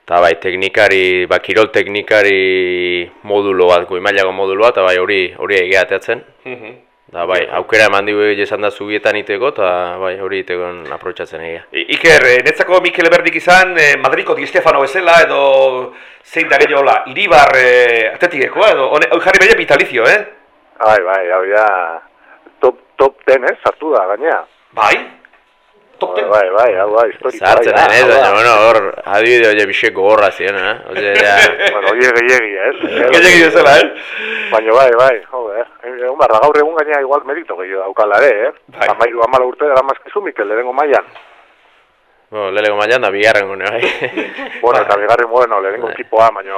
S3: Eta bai, teknikari, ba, kirol teknikari modulo bat, goi mailako modulo bat, eta bai, hori hori egia ateatzen.
S2: Mhm.
S3: Da bai, aukera eman digu esan da zubietan iteko, eta bai, hori iteko aprobetsatzen egia.
S2: Iker, eh, netzako Mikel Eberdik izan, eh, Madriko Di Stefano bezala, edo zein da gehiago Iribar eh, atletikekoa, edo hone, hau jarri behar vitalizio, eh?
S5: Bai, bai, hau ja, top, top ten, eh, sartu da, gainea.
S2: Bai? Top ten?
S5: Bai, bai, hau da, historikoa.
S3: Zartzen
S5: hau da.
S3: baina, bueno, hor, adibide hori bisek gogorra ziren, eh? Oze, ja, <laughs>
S5: Bueno, oie gehiegi, ez?
S2: Gehiagi bezala, eh?
S5: Baina bai, bai, joder. Egun barra, gaur egun gaina igual merito gehiago daukala ere, eh?
S2: Bai.
S5: Amairu amala urte dara mazkizu Mikel, lehenengo mailan.
S3: bueno, leleko mailan da bigarren gune, bai. <laughs>
S5: Bueno, eta bigarren, bueno, lehenengo
S2: Bai.
S5: ekipoa, baina...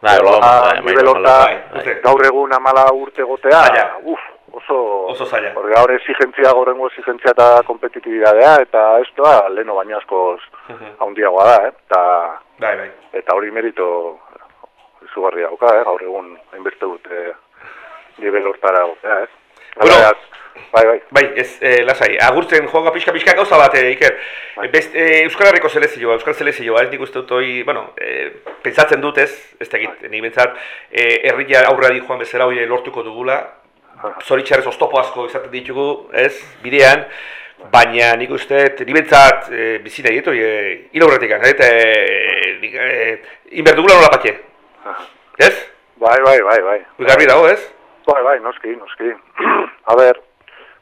S3: Bai,
S5: Nivel
S3: lo-
S5: horta-
S3: bai, bai,
S5: nivel
S3: bai,
S5: horta,
S2: bai, bai.
S5: gaur egun amala oso...
S2: Oso zaila.
S5: Porque gaur exigentzia, egun exigentzia eta kompetitibidadea, eta esto da, leheno baina askoz haundiagoa da, eh? Eta,
S2: Bai, bai.
S5: eta hori merito izugarri dauka, eh? Gaur egun hainbeste dute nivel hortara eh?
S2: Bueno.
S5: Bai, bai.
S2: Bai, ez, eh, lasai, agurtzen joga pixka pixka gauza bat, eh, Iker.
S5: Bai.
S2: Best, eh, Euskal Herriko selezioa, Euskal selezioa, ez nik uste dut hoi, bueno, eh, pentsatzen dut ez, ez da egit, nik bentsat, eh, herria aurrera di joan bezala hori lortuko dugula, zoritxarrez oztopo asko izaten ditugu, ez, bidean, baina nik uste, nik bentsat, e, bizi nahi ditu, e, hil aurretik, eta e, eh, inberdugula nola patxe. Ez?
S5: Bai, bai, bai, bai.
S2: Garbi dago, ez?
S5: Bai, bai, noski, noski. <clears throat> A ber,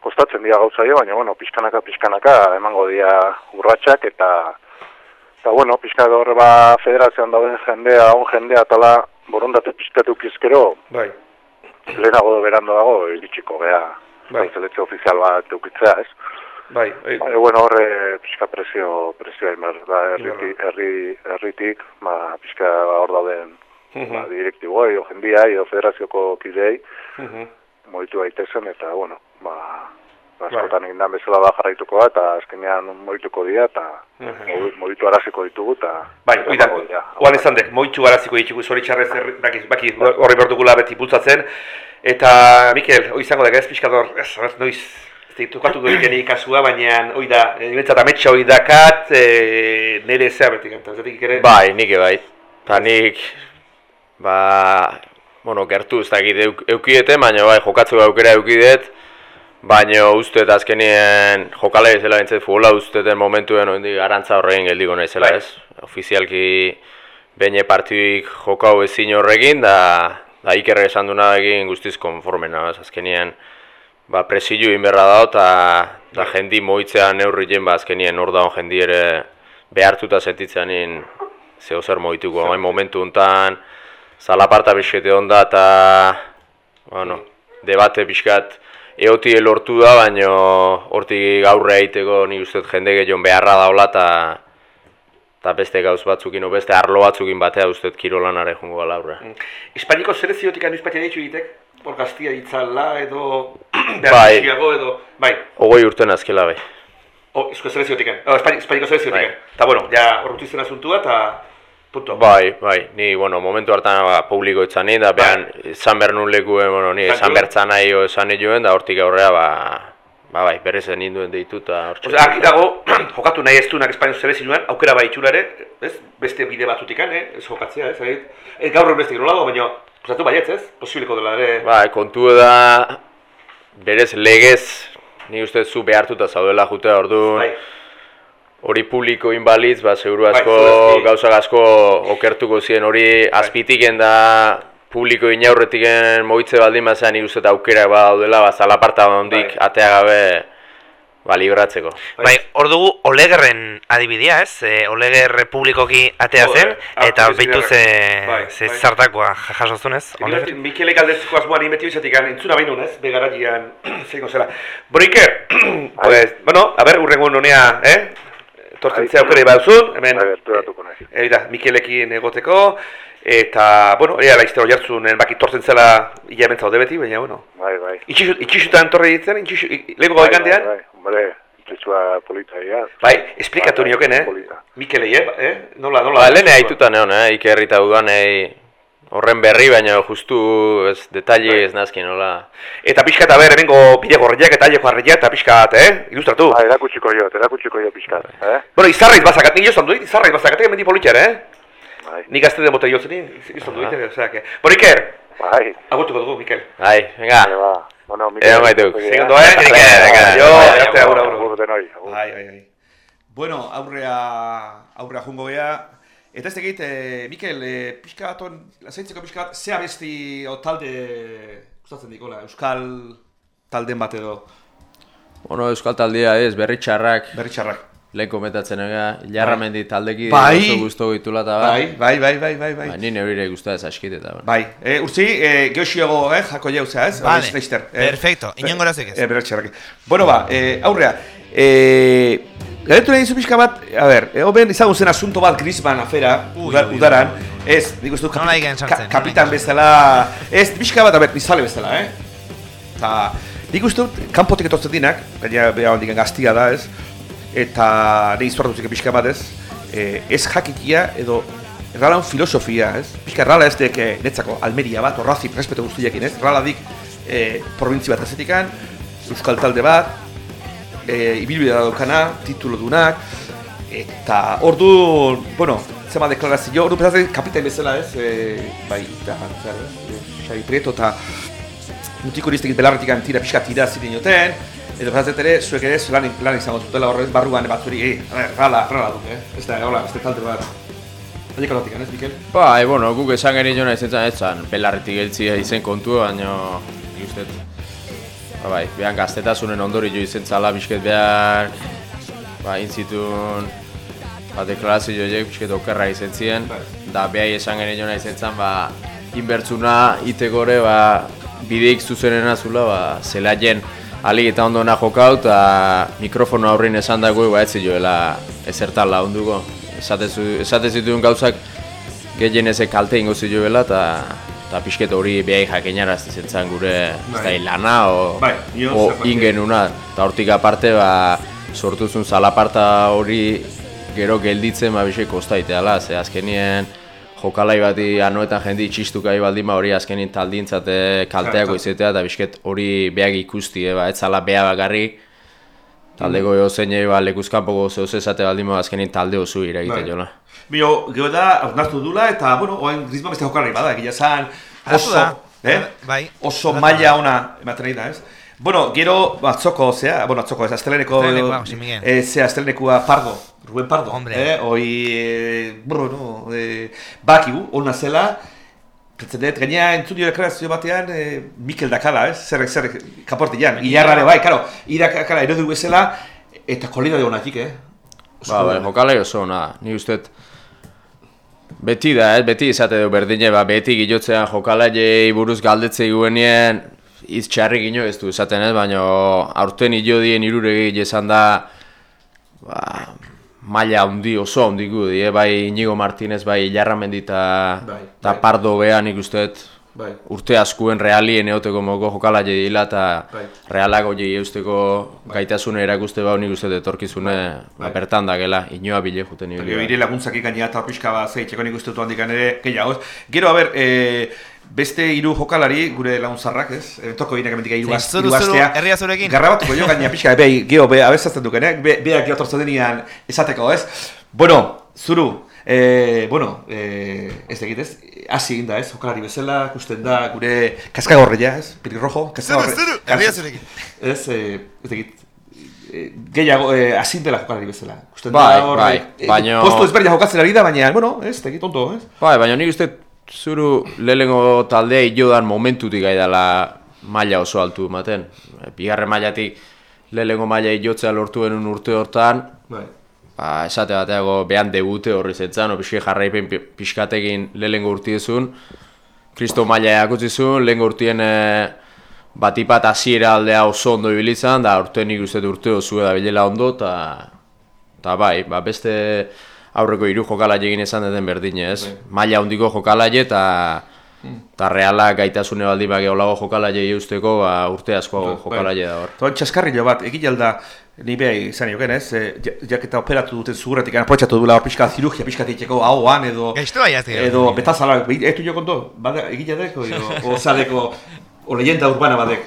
S5: kostatzen dira gauza jo, baina, bueno, pixkanaka, pixkanaka, emango dira urratxak, eta, eta bueno, pixka horre ba, federazioan dauden jendea, on jendea, tala, borondate pixkatu kizkero,
S2: Bai.
S5: Lehenago do berando dago, iritsiko, gea,
S2: Bai.
S5: zeletze ofizial bat eukitzea, ez?
S2: Bai, bai.
S5: Baina, bueno, horre, pixka presio, presio behar, da, herritik, herri, herritik, ba, pixka hor dauden, ba, direktiboi, o jendia, edo federazioko kidei,
S2: Mhm.
S5: moitu daitezen eta bueno, ba, ba. Askotan egin den bezala da jarraituko da eta azkenean moituko dira eta
S2: Mhm.
S5: moitu araziko ditugu eta
S2: Bai, oida, oan izan dek, moitxu garaziko ditugu zoritxarrez, herri- baki, baki, horri behar dugula beti bultzatzen. Eta, Mikel, hoi izango da, ez pixkador, ez, ez, noiz, ez ditukatu dut geni kasua, baina, hoi da, niretzat ametsa hoi dakat, e, nire zea betik, eta zetik ere...
S3: Bai, nik bai. Eta nik, ba, bueno, gertu ez dakit euk, eukiete, baina bai, jokatzu aukera eukidet, baina uste eta azkenien jokale bezala bintzat futbola usteten momentuen oindik garantza horregin geldiko naizela
S2: Bai.
S3: ez. Ofizialki behin partituik jokau ezin horrekin, da, da ikerre esan duna egin guztiz konformena, ez azkenien ba, presilu inberra da, eta da jendi moitzea neurrien ba, azkenien hor dago jendi ere behartuta sentitzeanin zeo zer moituko, hain momentu hontan zalaparta bisete onda eta bueno, debate pixkat eoti lortu da, baino hortik gaurre egiteko nik uste jende gehiago beharra daula eta eta beste gauz batzukin, o beste arlo batzukin batea uste kirolanare jungo gala aurre.
S2: Espainiko seleziotik anu izpatia ditu egitek, hor gaztia ditzala, edo...
S3: Bai. <clears throat>
S2: behar gutxiago, edo... Bai,
S3: Ogoi urten azkela bai.
S2: o, esko seleziotik, oh, Espaini, Espainiko seleziotik.
S3: Bai.
S2: Eta, bueno, ja, hor zen asuntua, eta... Punto.
S3: Bai, bai, ni, bueno, momentu hartan ba, publiko itzan da behan, esan behar nun leku, eh, bueno, ni esan
S2: Zantu.
S3: bertzan nahi o esan joen, da hortik aurrea, ba, ba, bai, berriz ninduen deitu, eta hortxe.
S2: Osea, argi dago, <clears throat> jokatu nahi ez duenak Espainio selezioan, aukera bai itxurare, ez? Beste bide batutikan, eh? Ez jokatzea, ez? Ez, ez gaur beste gero baina, posatu baietz, ez? Posibileko dela ere...
S3: Bai, kontu da, berez legez, ni uste zu behartuta zaudela jutea orduan,
S2: Bai,
S3: hori publiko inbalitz, ba, seguru
S2: Bai,
S3: asko,
S2: segurazki.
S3: gauza asko okertuko ziren, hori azpitiken da, publiko inaurretiken moitze baldin bazean nik uste aukera ba daudela, ba, zalaparta hondik
S2: Bai.
S3: atea gabe, ba, libratzeko.
S1: Bai, hor dugu Olegerren adibidea, ez? E, Oleger publikoki atea zen, eta
S2: hartu
S1: beitu ze,
S2: Bai,
S1: ze
S2: bai.
S1: zartakoa jasozunez. Oleger.
S2: Mikele galdetzeko asmoan inbeti bizatik entzuna baino, ez? Begaratian, <clears throat> zeiko zela. Broiker, <clears throat> pues, bueno, a ber, urrengo nonea, eh? Tortentzea aukera bauzun, hemen,
S5: Bai, nahi.
S2: eh, da, Mikelekin egoteko, eta, bueno, ea, laizte hori hartzun, baki tortzen zela hilamentza hode beti, baina, bueno.
S5: Bai, bai.
S2: Itxixu- Itxixutan torre ditzen, itxixu, lego gau igandean,
S5: Bai, bai, hombre, itxitsua polita dira.
S2: bai, esplikatu
S5: Bai, bai,
S2: nioken, eh?
S5: polita.
S2: Mikelei, eh? eh? Nola, nola?
S3: Ba, lehen haitutan egon, eh, ikerrita udan, eh, horren berri, baina justu ez detalli
S2: Bai.
S3: ez nazkin, nola.
S2: Eta pixka eta ber, hemengo pide gorriak eta aileko harriak eta pixka bat, eh? Ilustratu.
S5: Ba, erakutsiko jo, erakutsiko jo pixkat, eh?
S2: Bueno, izarraiz bazakat, nik joztan duit, izarraiz bazakat, hemen di politxer, eh?
S5: Bai,
S2: Nik gazte den bote jotzen, izan duit, eh? Osea, que... Bueno, Iker,
S5: bai,
S2: agurtuko dugu, Mikel.
S3: Ai, venga,
S5: bai, ba. Bueno,
S3: Edo maituk.
S2: Segundo, eh? Iker,
S3: venga,
S2: jo,
S3: venga,
S2: arte, agur, agur, agur.
S5: Agur denoi, agur.
S2: Ai, ai, ai. Bueno, aurrea, aurrea jungo gea. Eta ez tegit, eh, Mikel, eh, pixka bat, on- zaintzeko pixka bat, zea besti o talde, gustatzen dikola, euskal talden bat edo,
S3: Bueno, euskal taldea ez, berri txarrak,
S2: berri txarrak.
S3: lehen komentatzen ega, jarramendi taldeki
S2: Bai.
S3: oso guztu gitula eta bai.
S2: Bai, bai, bai, bai, bai,
S3: Ba,
S2: bai.
S3: ni neurire guztua ez askit eta bai.
S2: Bai, eh, urtzi, eh, geoxiago, eh, jako jauzea, ez?
S1: Vale,
S2: eh.
S1: perfecto, inongo arazorik ez.
S2: Eh, berri txarrak. Bueno, ba, eh, aurrea, eh, Galetu nahi dizu pixka bat, a ber, eh, hoben izagun zen asunto bat Griezmann afera,
S1: Ui,
S2: udar,
S1: ui, ui,
S2: udaran,
S1: ui.
S2: ez, nik uste kapi-
S1: egin
S2: ka-
S1: nola
S2: kapitan bezala, ez, pixka bat, a ber, nizale bezala, eh? Eta, nik uste dut, kanpotik etortzen dinak, gaina beha handik gaztia da, ez? Eta, nahi iztuartu zik pixka bat, ez? Eh, ez jakikia edo erralan filosofia, ez? Pixka errala ez dek eh, netzako Almeria bat, orrazip, respeto guztiekin, ez? Errala dik eh, provintzi bat azetikan, euskal talde bat, e, ibilbidea daukana, titulo dunak, eta ordu, bueno, zema deklarazio, ordu pesatzen kapitain bezala ez, e, bai, eta, zer, ez, Xabi Prieto eta mutiko horiztekit belarretik tira pixka tira ziren joten, edo pesatzen ere, zuek ere, lan, lan izango zutela horrez, barruan batzuri, e, rala, rala dut, eh? Ez da, hola, ez talde bat. Baina kalotik, ez, Mikel?
S3: Ba, e, bueno, guk esan genituen ez zen, belarretik geltzia izen kontua, baina, uste, ba, bai, behan gaztetasunen ondori jo izen zala, bisket behar, ba, intzitun, ba, deklarazio joiek, bisket okerra izen ziren, da behai esan genituen izen zen, ba, inbertzuna itegore, ba, bideik zuzenena zula, ba, zelaien, alik eta ondona jokau, eta mikrofono aurrin esan dago, ba, ez zioela ezertan launduko. Esate, zu, esate zituen gauzak gehien eze kalte ingo zioela, eta eta pixket hori behai jakinaraz zentzan gure
S2: Bai.
S3: lana o,
S2: Bai,
S3: o ingenuna. Eta hortik aparte, ba, sortuzun zalaparta hori gero gelditzen ba bisek kostaiteala, ze azkenien jokalai bati anoetan jendi txistukai baldin ba hori azkenin taldintzate kalteako izatea eta bisket hori behak ikusti, eh, ba, ez zala beha bakarrik taldeko jo zeinei ba lekuzkanpoko zehoz esate baldin ba azkenin talde oso iragite
S2: Bai.
S3: jola.
S2: Bio, gero da, hausnartu dula, eta, bueno, oain Griezmann beste jokarri bada, egia zan, oso,
S1: da.
S2: eh?
S1: Bai.
S2: oso
S1: Aldatu
S2: maila ona ematen nahi da, ez? Bueno, gero, atzoko, zea, bueno, atzoko, ez, asteleneko,
S1: Miguel.
S2: eh, zea, astelenekua Pardo, Ruben Pardo,
S1: Hombre.
S2: eh? Hoi, eh, bueno, eh, bakigu, ona zela, Pentsatzen dut, gaina entzun nire kreazio batean, eh, Mikel Dakala, ez? Zer, zer, kaportian, Ilarrare bai, karo, Irakala erodu bezala, eta kolidade honatik, eh? Oso
S3: Ba,
S2: ona.
S3: jokalai oso ona, ni uste Beti da, ez, beti izate du berdine, ba, beti gilotzean jokalaiei buruz galdetzei guenien Iz txarrik ino ez du esaten ez, baina aurten hilo dien iruregi esan da ba, maila handi oso handi gu, die, bai Inigo Martinez, bai Ilarramendi eta
S2: Bai,
S3: ta
S2: bai.
S3: Pardo behan nik uste
S2: Bai.
S3: urte askuen realien eoteko moko jokalaie dila eta
S2: Bai.
S3: realako jei eusteko gaitasune erakuste bau nik uste etorkizune
S2: Bai.
S3: ba, bertan da gela, inoa bile juten
S2: Gero
S3: ibili.
S2: ire laguntzak gainera eta pixka bat zeitzeko nik uste dut handik ere gehiago. ez? Gero, a ber, e, beste hiru jokalari, gure laguntzarrak, ez? E, toko ginek emendik hiru
S1: Zein,
S2: az-
S1: zuru,
S2: hiru
S1: zuru,
S2: astea.
S1: herria zurekin?
S2: Garrabatuko jo gaina pixka, behi, geho, be, abezatzen duken, eh? Be, beak geho tortzen denian esateko, ez? Bueno, zuru, e, bueno, e, ez egit, ez? Hasi egin da, ez? Jokalari bezala, ikusten da, gure kaskagorria, ez? Pirirrojo,
S1: Zuru,
S2: kaskagorria.
S1: zuru, herria zurekin.
S2: Ez, e, ez e, gehiago, e, hazin dela jokalari bezala. Ikusten
S3: Bai,
S2: da, hor,
S3: bai,
S2: e,
S3: baino-
S2: Postu ezberdina jokatzen ari da, baina, bueno, ez, tegit ondo, ez?
S3: Bai, baina nik uste zuru lehenengo taldea jodan momentutik gai dela maila oso altu ematen. E, Bigarren mailatik lehenengo maila jotzea lortu genuen urte hortan,
S2: Bai.
S3: ba, esate bateago behan debute horri zentzan, pixke jarraipen pi- pixkatekin lehenengo urtiezun, Kristo maila eakutzi zuen, lehenengo urtien e, batipat hasiera aldea oso ondo ibilitzen, da urte nik uste urte oso da bilela ondo, eta Ta bai, ba beste aurreko hiru jokalaie egin esan deten berdine, ez? Maila handiko jokalaie eta eta reala gaitasune baldin bage olago jokalaie eusteko, ba urte asko jokalaie da hor.
S2: Toan txaskarrillo bat, egin alda, ni behai izan joken, ez? E, ja- jaketa operatu duten zugurretik, aprotxatu duela hor pixka zirurgia pixka ditxeko ahoan edo...
S1: Gaiztu bai azte.
S2: Edo betazala, etu jo konto, bada, egila deko, edo, <laughs> o zadeko, o leyenda urbana badek.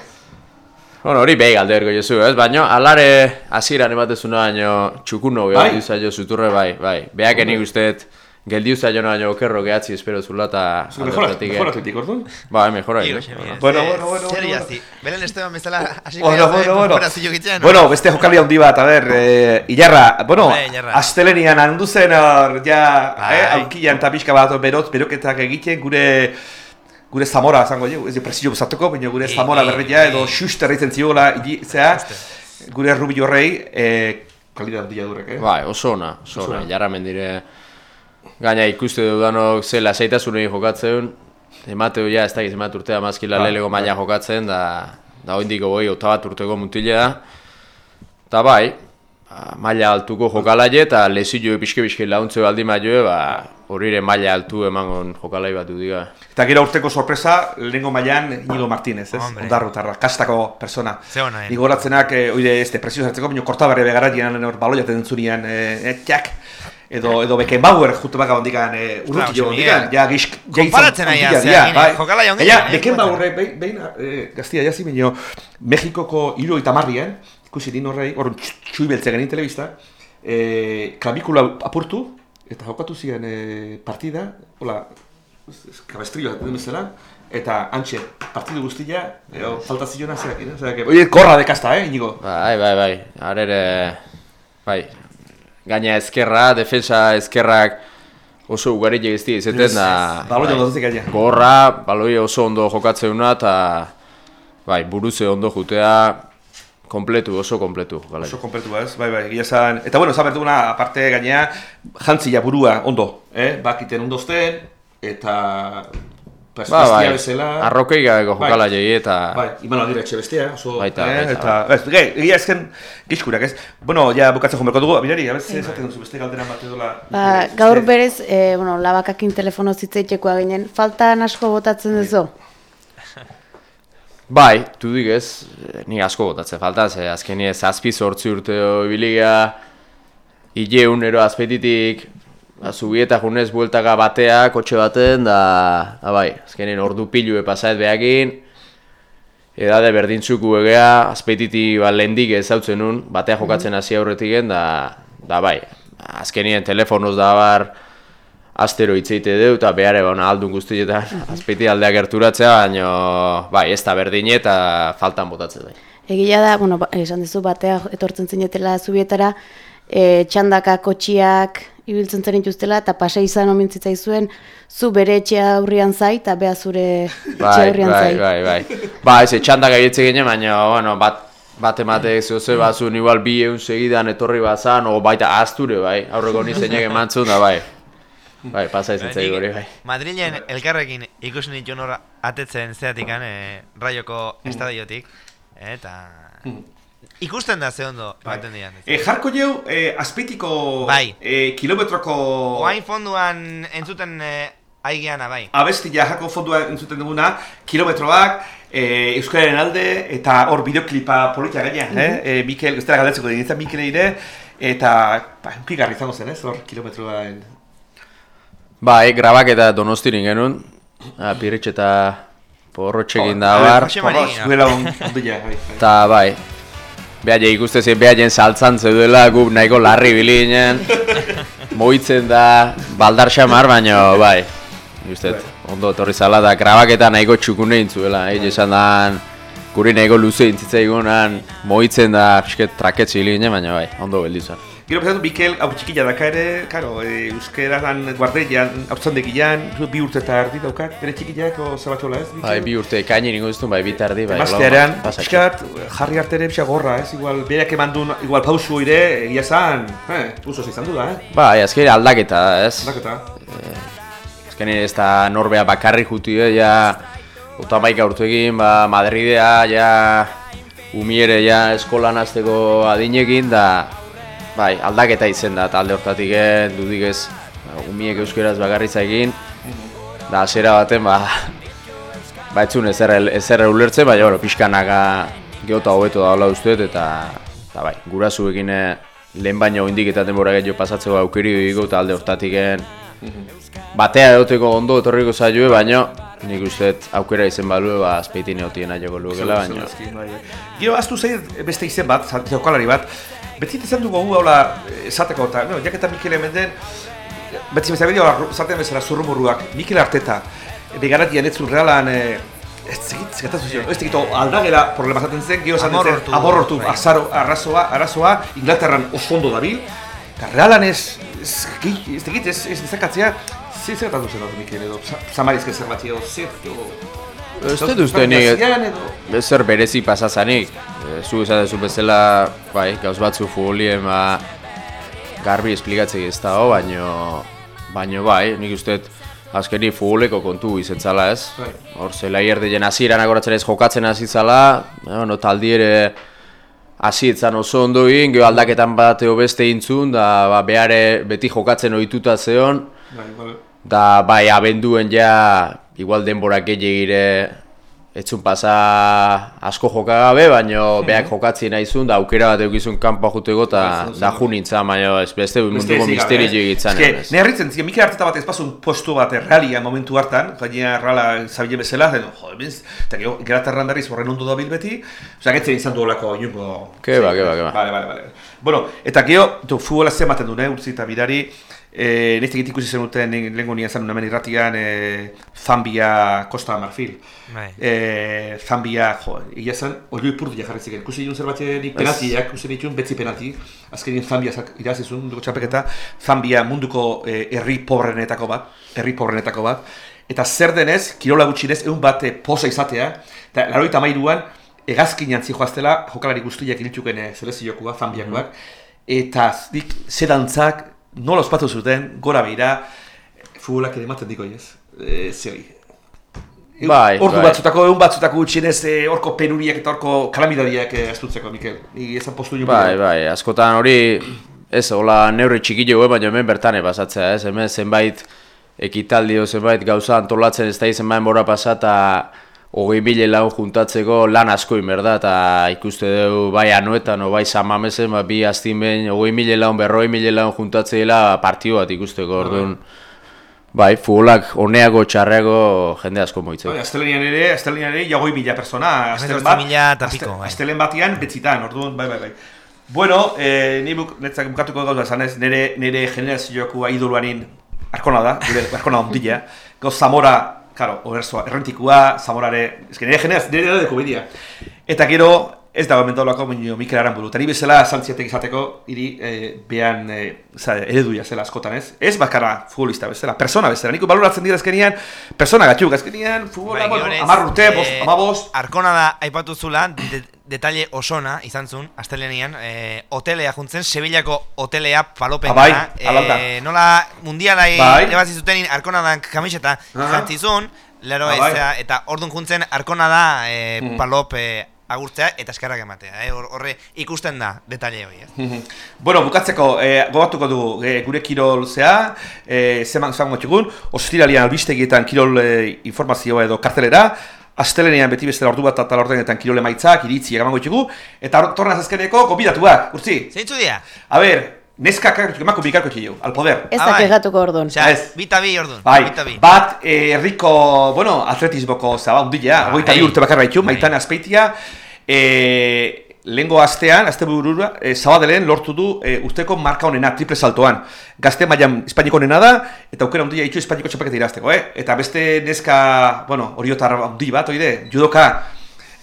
S3: Bueno, hori behi galde ergo jesu, ez? Baina alare hasieran ematezuna baino txukuno
S2: Bai?
S3: gehiago zaio zuturre bai, bai. Beak enik usteet geldiu zaio baino okerro gehatzi espero zula eta
S2: Zuko mejoratu, mejoratu ditik, orduan?
S3: Bai, mejora. Eh?
S2: Bueno,
S1: eh,
S2: bueno, bueno,
S1: Zer
S2: bueno,
S1: jazi. Belen Esteban bezala hasiko
S2: Bueno, bueno, bueno.
S1: operazio gitzen,
S2: Bueno, beste jokali handi bat, a ber, eh, Ilarra, bueno,
S1: Ilarra.
S2: astelenian handu zen hor, ja,
S1: Bai.
S2: eh, aukian eta pixka bat berot, beroketak egiten gure gure Zamora zango jo, ez presio busatuko, baina gure
S1: Bai,
S2: Zamora
S1: bai,
S2: berreia edo
S1: bai.
S2: xuster egiten ziola, zea, gure Rubi horrei, eh, kalidad handia durek, eh?
S3: Bai, oso ona, oso ona. Jarra mendire gaina ikuste dudanok ze lasaitasunei jokatzen, emateu ja ez da giz emat urtea mazkila
S2: Bai,
S3: lelego maila
S2: bai.
S3: jokatzen, da da oindiko goi ota bat urteko mutile da. Ta bai, ba, maila altuko jokalaie eta lesio pixke pixke launtze baldin badioe, ba horire maila altu emangon jokalai bat diga.
S2: Eta gero urteko sorpresa, lehenengo mailan Inigo Martínez, ez?
S1: Hombre.
S2: Ondarrutarra, kastako persona.
S1: Ze ona, eh?
S2: Ni goratzenak, eh, oire, ez, presio zartzeko, baina kortabarri begaratien hor baloiaten entzunian, eh, eh, txak, edo, edo Beckenbauer jutu baka ondikan, eh, urruti jo ondikan, ja, gisk,
S1: Konparatzen nahi
S2: ondikan,
S1: hazea,
S2: ja, bai.
S1: jokalai ongi,
S2: Gaina,
S1: eh,
S2: Beckenbauer, behin, behin, eh, gaztia jazi, baina, Mexikoko hiru eta marrien, ikusi din horrei, hor txui beltze genin telebista, eh, klabikula apurtu, eta jokatu ziren eh, partida, hola, kabestrillo den bezala, eta antxe, partidu guztia, edo, falta ziona zeak, eh? Zeak, oie, korra dekazta, eh, inigo?
S3: Bai, bai, bai. Arere bai. Gaina ezkerra, defensa ezkerrak oso ugari egizti izaten da...
S2: Baloi
S3: bai,
S2: ondo duzik gaina.
S3: Gorra, baloi oso ondo jokatzeuna eta bai, buruze ondo jutea kompletu, oso kompletu. Bai.
S2: Oso kompletu ez, bai, bai, egia esan. Eta bueno, esan berduguna, aparte gainea, jantzia burua ondo, eh? Bakiten ondozten, eta...
S3: Ba, bai,
S2: bezala.
S3: arrokei gabeko
S2: Bai.
S3: jokala jegi eta...
S2: Bai, iman aldira etxe bestia, oso...
S3: Baita,
S2: eh,
S3: baita,
S2: eta, ez, ge, egia ezken gizkurak, ez? Bueno, ja bukatzen jomerko dugu, abinari, abez, esaten duzu beste galderan bat edola...
S4: Ba,
S2: beste-
S4: gaur berez, e, bueno, labakakin telefono zitzaitekoa ginen, faltan asko botatzen duzu?
S3: Bai, tu dik ez, ni asko botatzen falta, ze azkeni ez azpi sortzi urte biliga, hile unero azpetitik, ba, zubieta junez bueltaka batea, kotxe baten, da, da bai, azkenen ordu pilu pasaet behakin, edade berdintzuku egea, azpetiti ba, lehendik ez zautzen nun, batea jokatzen hasi aurretiken, da, da bai, azkenien telefonoz da bar, astero hitzeite deu eta behar egon aldun guztietan azpeti aldea gerturatzea, baina bai, ez da berdin eta faltan botatzen bai.
S4: Egia da, bueno, ba, esan dizu batea etortzen zinetela zubietara, e, txandaka kotxiak ibiltzen zen dituztela, eta pasa izan omen zitzaizuen, zu bere etxea aurrian zai, eta beha zure etxea
S3: Bai,
S4: aurrian
S3: bai,
S4: zai.
S3: bai, bai. Ba, ez, txanda gaietze ginen, baina, bueno, bat, bat emate zoze bazun, igual bi egun segidan etorri bazan, o baita azture, bai, aurreko nizeinek emantzun, da, bai. Bai, pasa izan zaigu hori, bai.
S1: Madrilen elkarrekin ikusi nituen hor atetzen zeatikan, e, raioko estadiotik, eta... Ikusten da ze ondo ematen dian.
S2: E, jarko jau, e, azpeitiko
S1: Bai.
S2: e, kilometroko
S1: Oain fonduan entzuten e, aigeana bai.
S2: abestia jako fondua entzuten duguna, kilometroak, e, Euskararen alde, eta hor bideoklipa polita gaina, eh? E, Mikel, ez dara galdetzeko dien, ez Mikel ere, eta, ba, unkigarri izango zen, ez, hor kilometroa.
S3: Bai, grabak eta donostirin genuen, ah, piritx eta da, bar.
S1: Mari
S2: Porros,
S1: egina.
S2: duela on, ondia, bai, bai.
S3: Eta bai, behaile ikuste zen behaien saltzan zeudela gu nahiko larri bili ginen, <laughs> moitzen da baldar xamar, baina bai, nik ondo etorri zala da grabaketa nahiko txukune intzuela, egin esan da guri nahiko luze intzitzaigun, moitzen da pixket traketzi hili ginen, baina bai, ondo beldu zen.
S2: Gero pensatu, Mikel, hau txikila daka ere, karo, e, euskeran guardean, hau zandegian, bi urte eta erdi daukat, bere txikilak, o zabatxola ez?
S3: Bai, bi urte ekaini ningu duztun, bai, bi tardi, bai. Pasatxo.
S2: pixkat, jarri arte ere pixka gorra, ez? Igual, berak eman duen, igual pausu ire, egia zan, eh, uso izan du da, eh?
S3: Bai, azkeri aldaketa, ez?
S2: Aldaketa.
S3: Azkenean ez da norbea bakarri juti da, ja Otamaika urtu egin, ba, Madridea, ja Umiere, ja eskolan hasteko adinekin, da Bai, aldaketa izen da, talde hortatik eh, dudik ez. Ba, Umiek euskeraz bakarritza egin Da, hasiera baten, ba Ba, etzun ezer, ezer ulertzen, baina, bueno, pixkanaka geota hobeto da hola usteet, eta, eta bai, gurasuekin eh, lehen baino indik eta denbora gehiago pasatzeko aukeri dugu talde hortatik batea edoteko ondo etorriko zailue, baina nik uste aukera izen balue, ba, azpeitin egotiena joko lukela, baina...
S2: bai, Gero, aztu zein beste izen bat, jokalari bat, beti izan dugu gu haula esateko, eta, no, jaketa Mikel hemen den, beti bezala bideo, zaten bezala zurrumurruak, Mikel Arteta, begaratian ez realan, eh, ez zegit, zekatazu zion, ez zegit, aldagela problema zaten zen, gero zaten zen,
S1: Amorrortu.
S2: amorrortu,
S1: Bai.
S2: azaro, arrazoa, arazoa, Inglaterran oso ondo dabil, eta realan ez, ez, gehi- ez zegit, ez, ez dezakatzea, ze zertatu zen hor Mikel edo, samarizke zer bat edo, zer, edo...
S3: Ez dut uste nik, ezer berezi pasazanik. E, zu esan duzu bezala, bai, gauz batzu futbolien, ba, garbi esplikatzei ez da, baino, baino bai, nik uste dut azkeni futboleko kontu izentzala ez.
S2: Bai.
S3: Hor zela hierdeien hasieran agoratzen ez jokatzen hasi zala, bueno, taldi ere hasi etzan oso ondo egin, gero aldaketan bat beste intzun, da ba, behare beti jokatzen ohituta zeon,
S2: Bai, bai.
S3: Da, bai, abenduen ja, igual denbora gehiagire etzun pasa asko jokagabe, baina beak jokatzi nahizun, da aukera bat eukizun kanpoa juteko, eta da ju nintzen, baina ez beste munduko misteri egitzen.
S2: Ne harritzen, zike, Mikel Arteta bat ez pasun postu bat errealia momentu hartan, gaina errala zabile bezala, zen, jo, benz, eta gero, Inglaterran berriz horren ondo dabil beti, osea, getzen izan duolako inungo...
S3: Ke ba, ke ba, ke ba.
S2: Vale, vale, vale. Bueno, eta gero, tu, futbola zen baten du, ne, urtzi eta bidari, E, Nizte egit ikusi zenuten lehenko nien zen hemen irratian e, Zambia, Costa Marfil.
S1: Bai.
S2: E, Zambia, jo, egia zen, olio ipurtu jarri ziren. Ikusi duen zerbait nik penaltiak, ikusi dituen betzi penalti. Azkenien Zambia zak- irazizun, duko txapeketa. Zambia munduko eh, herri pobrenetako bat, herri pobrenetako bat. Eta zer denez, kirola gutxinez, egun bat eh, posa izatea. Eta laroita mairuan, egazkin jantzi joaztela, jokalari guztiak iritzuken e, seleziokua, Zambiakoak. Eta dik, zedantzak, nola ospatu zuten, gora behira, futbolak ere ematen diko, ez? E, zeri,
S3: Bai,
S2: Ordu
S3: bai.
S2: batzutako, egun batzutako gutxienez, eh, horko penuriak eta horko kalamidadiak eh, astutzeko, Mikel. Ni ezan postu nio.
S3: Bai, bai, askotan hori, ez, hola neurri txikilo, baina hemen bertane pasatzea, ez, hemen zenbait ekitaldi zenbait gauza antolatzen ez da zenbait mora pasata hogei mila lagun juntatzeko lan asko inberda, eta ikuste dugu bai anuetan, o bai samamezen, ba, bi aztin behin, hogei mila lagun, berroi mila lagun juntatzeela partio bat ikusteko, orduan, bai, futbolak honeago, txarreago, jende asko moitzeko.
S2: Bai, Astelenian ere, Astelenian ere, jagoi mila persona. astelen bat,
S1: mila eta
S2: aste-
S1: piko, bai.
S2: Astelen batian, betzitan, orduan, bai, bai, bai. Bueno, eh, ni buk, netzak bukatuko gauza zanez, nire, nire generazioako idoluanin arkona da, gure arkona ondila. Gau Zamora, karo, oberzoa, errentikua, Zamorare, eske nire generaz, nire da deko bidia. Eta gero, ez dago mendolako baino Mikel Aramburu. Eta ni bezala santziatek izateko, hiri eh, behan eh, za, ereduia zela askotan ez. Ez bakara futbolista bezala, persona bezala. Niko baloratzen dira azkenian, persona gatxuk azkenian, futbola, bueno,
S1: gionez,
S2: amar urte,
S1: eh,
S2: bost, amabost.
S1: Arkona da aipatu zula, de, detalle osona izan zuen, astelenian, eh, hotelea juntzen, Sevillako hotelea palopen
S2: Ah, bai,
S1: gara.
S2: hala da.
S1: eh, nola mundialai
S2: Bai.
S1: ebazi zutenin Arkona da kamiseta
S2: Aha.
S1: jantzi zuen, lero
S2: Ah, bai.
S1: eta ordun juntzen Arkona da eh,
S2: Mhm.
S1: palop eh, agurtzea eta eskerrak ematea. Eh? Hor- Horre ikusten da detalle hori.
S2: Mhm. <laughs> bueno, bukatzeko, eh, gogatuko dugu eh, gure kirol zea, eh, zeman zango txugun, ostiralian albistegietan kirol eh, informazioa edo kartelera, Astelenean beti bestela ordu bat eta ordenetan kirol emaitzak, iritzi eramango txugu, eta tornaz azkeneko gobidatuak, urtzi.
S1: Zeintzu dira?
S2: A ber, neska karko emako bikarko txillu, al poder.
S4: Ez
S1: Ah,
S4: da
S1: bai.
S4: kegatuko orduan.
S1: Osea,
S2: Ez.
S1: bita bi ordun.
S2: Bai,
S1: bita bi.
S2: bat eh, herriko, bueno, atletismoko zaba, undila,
S1: Bai.
S2: hogeita bi urte bakarra ditu,
S1: Bai.
S2: maitane azpeitia, e, lehengo astean, azte burura, e, zabadelen lortu du e, urteko marka honena, triple saltoan. Gazte mailan Espainiko honena da, eta aukera ondila ditu Espainiko txapaketa irazteko, eh? Eta beste neska, bueno, oriotar handi bat, oide, judoka,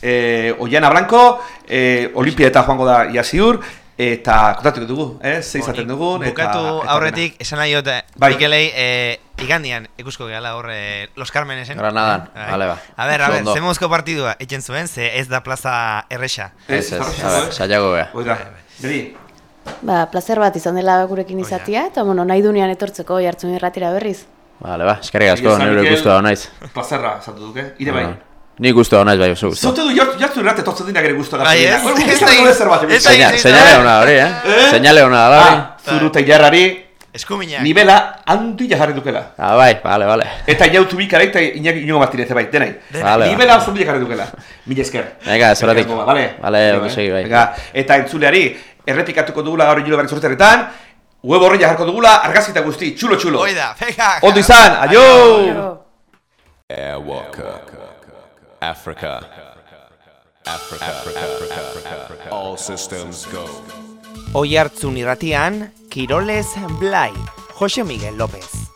S2: e, Oiana Blanco, e, Olimpia eta joango da ia ziur, eta kontatuko dugu, eh? Ze izaten dugun, eta...
S1: Bukatu
S2: eta
S1: aurretik, esan nahi dut,
S2: Bai.
S1: Mikelei, eh, igandian, ikusko gehala hor, eh, Los Carmenesen.
S3: Granadan,
S1: Bai.
S3: bale ba.
S1: A ber, a ber,
S3: ondo.
S1: zemuzko partidua, etxen zuen, ze ez da plaza erresa.
S2: Ez,
S3: Ez, saiago beha.
S2: Oida, beri,
S4: Ba, placer bat izan dela gurekin izatia, eta bueno, nahi dunean etortzeko jartzen irratira berriz.
S3: Bale ba, eskerrik asko,
S2: esan,
S3: nire
S2: Mikel.
S3: guztua naiz.
S2: plazerra zatu duke, ire bai.
S3: Ni guztua naiz bai, oso guztua.
S2: Zote du jartu irrate tortzen dina gure guztu
S1: Bai, ez? Ez da- ez da-
S3: Seña-
S1: ez-
S3: Señale ona hori, eh?
S2: Eh?
S3: Señale ona da hori.
S2: Ah, zuru eta jarrari,
S1: Eskuminak.
S2: nivela handi jarri dukela.
S3: Ah, bai, bale, bale.
S2: Eta jautu bikara eta Iñaki Iñigo Martinez, bai, denai.
S3: Vale,
S2: Nivela oso bi jarri dukela. Mila esker.
S3: Venga, zoratik.
S2: Vale,
S3: Vale, segi, bai.
S2: Venga, eta entzuleari, errepikatuko dugula gaur ino berriz urteretan, web horri jarriko dugula, argazita guzti, txulo txulo.
S1: Hoi da, venga.
S2: Ondo izan, aio!
S6: Airwalker. Africa. Africa. Africa. Africa, Africa. All systems go.
S1: Oi hartzun irratian, Kiroles Blai, Jose Miguel López.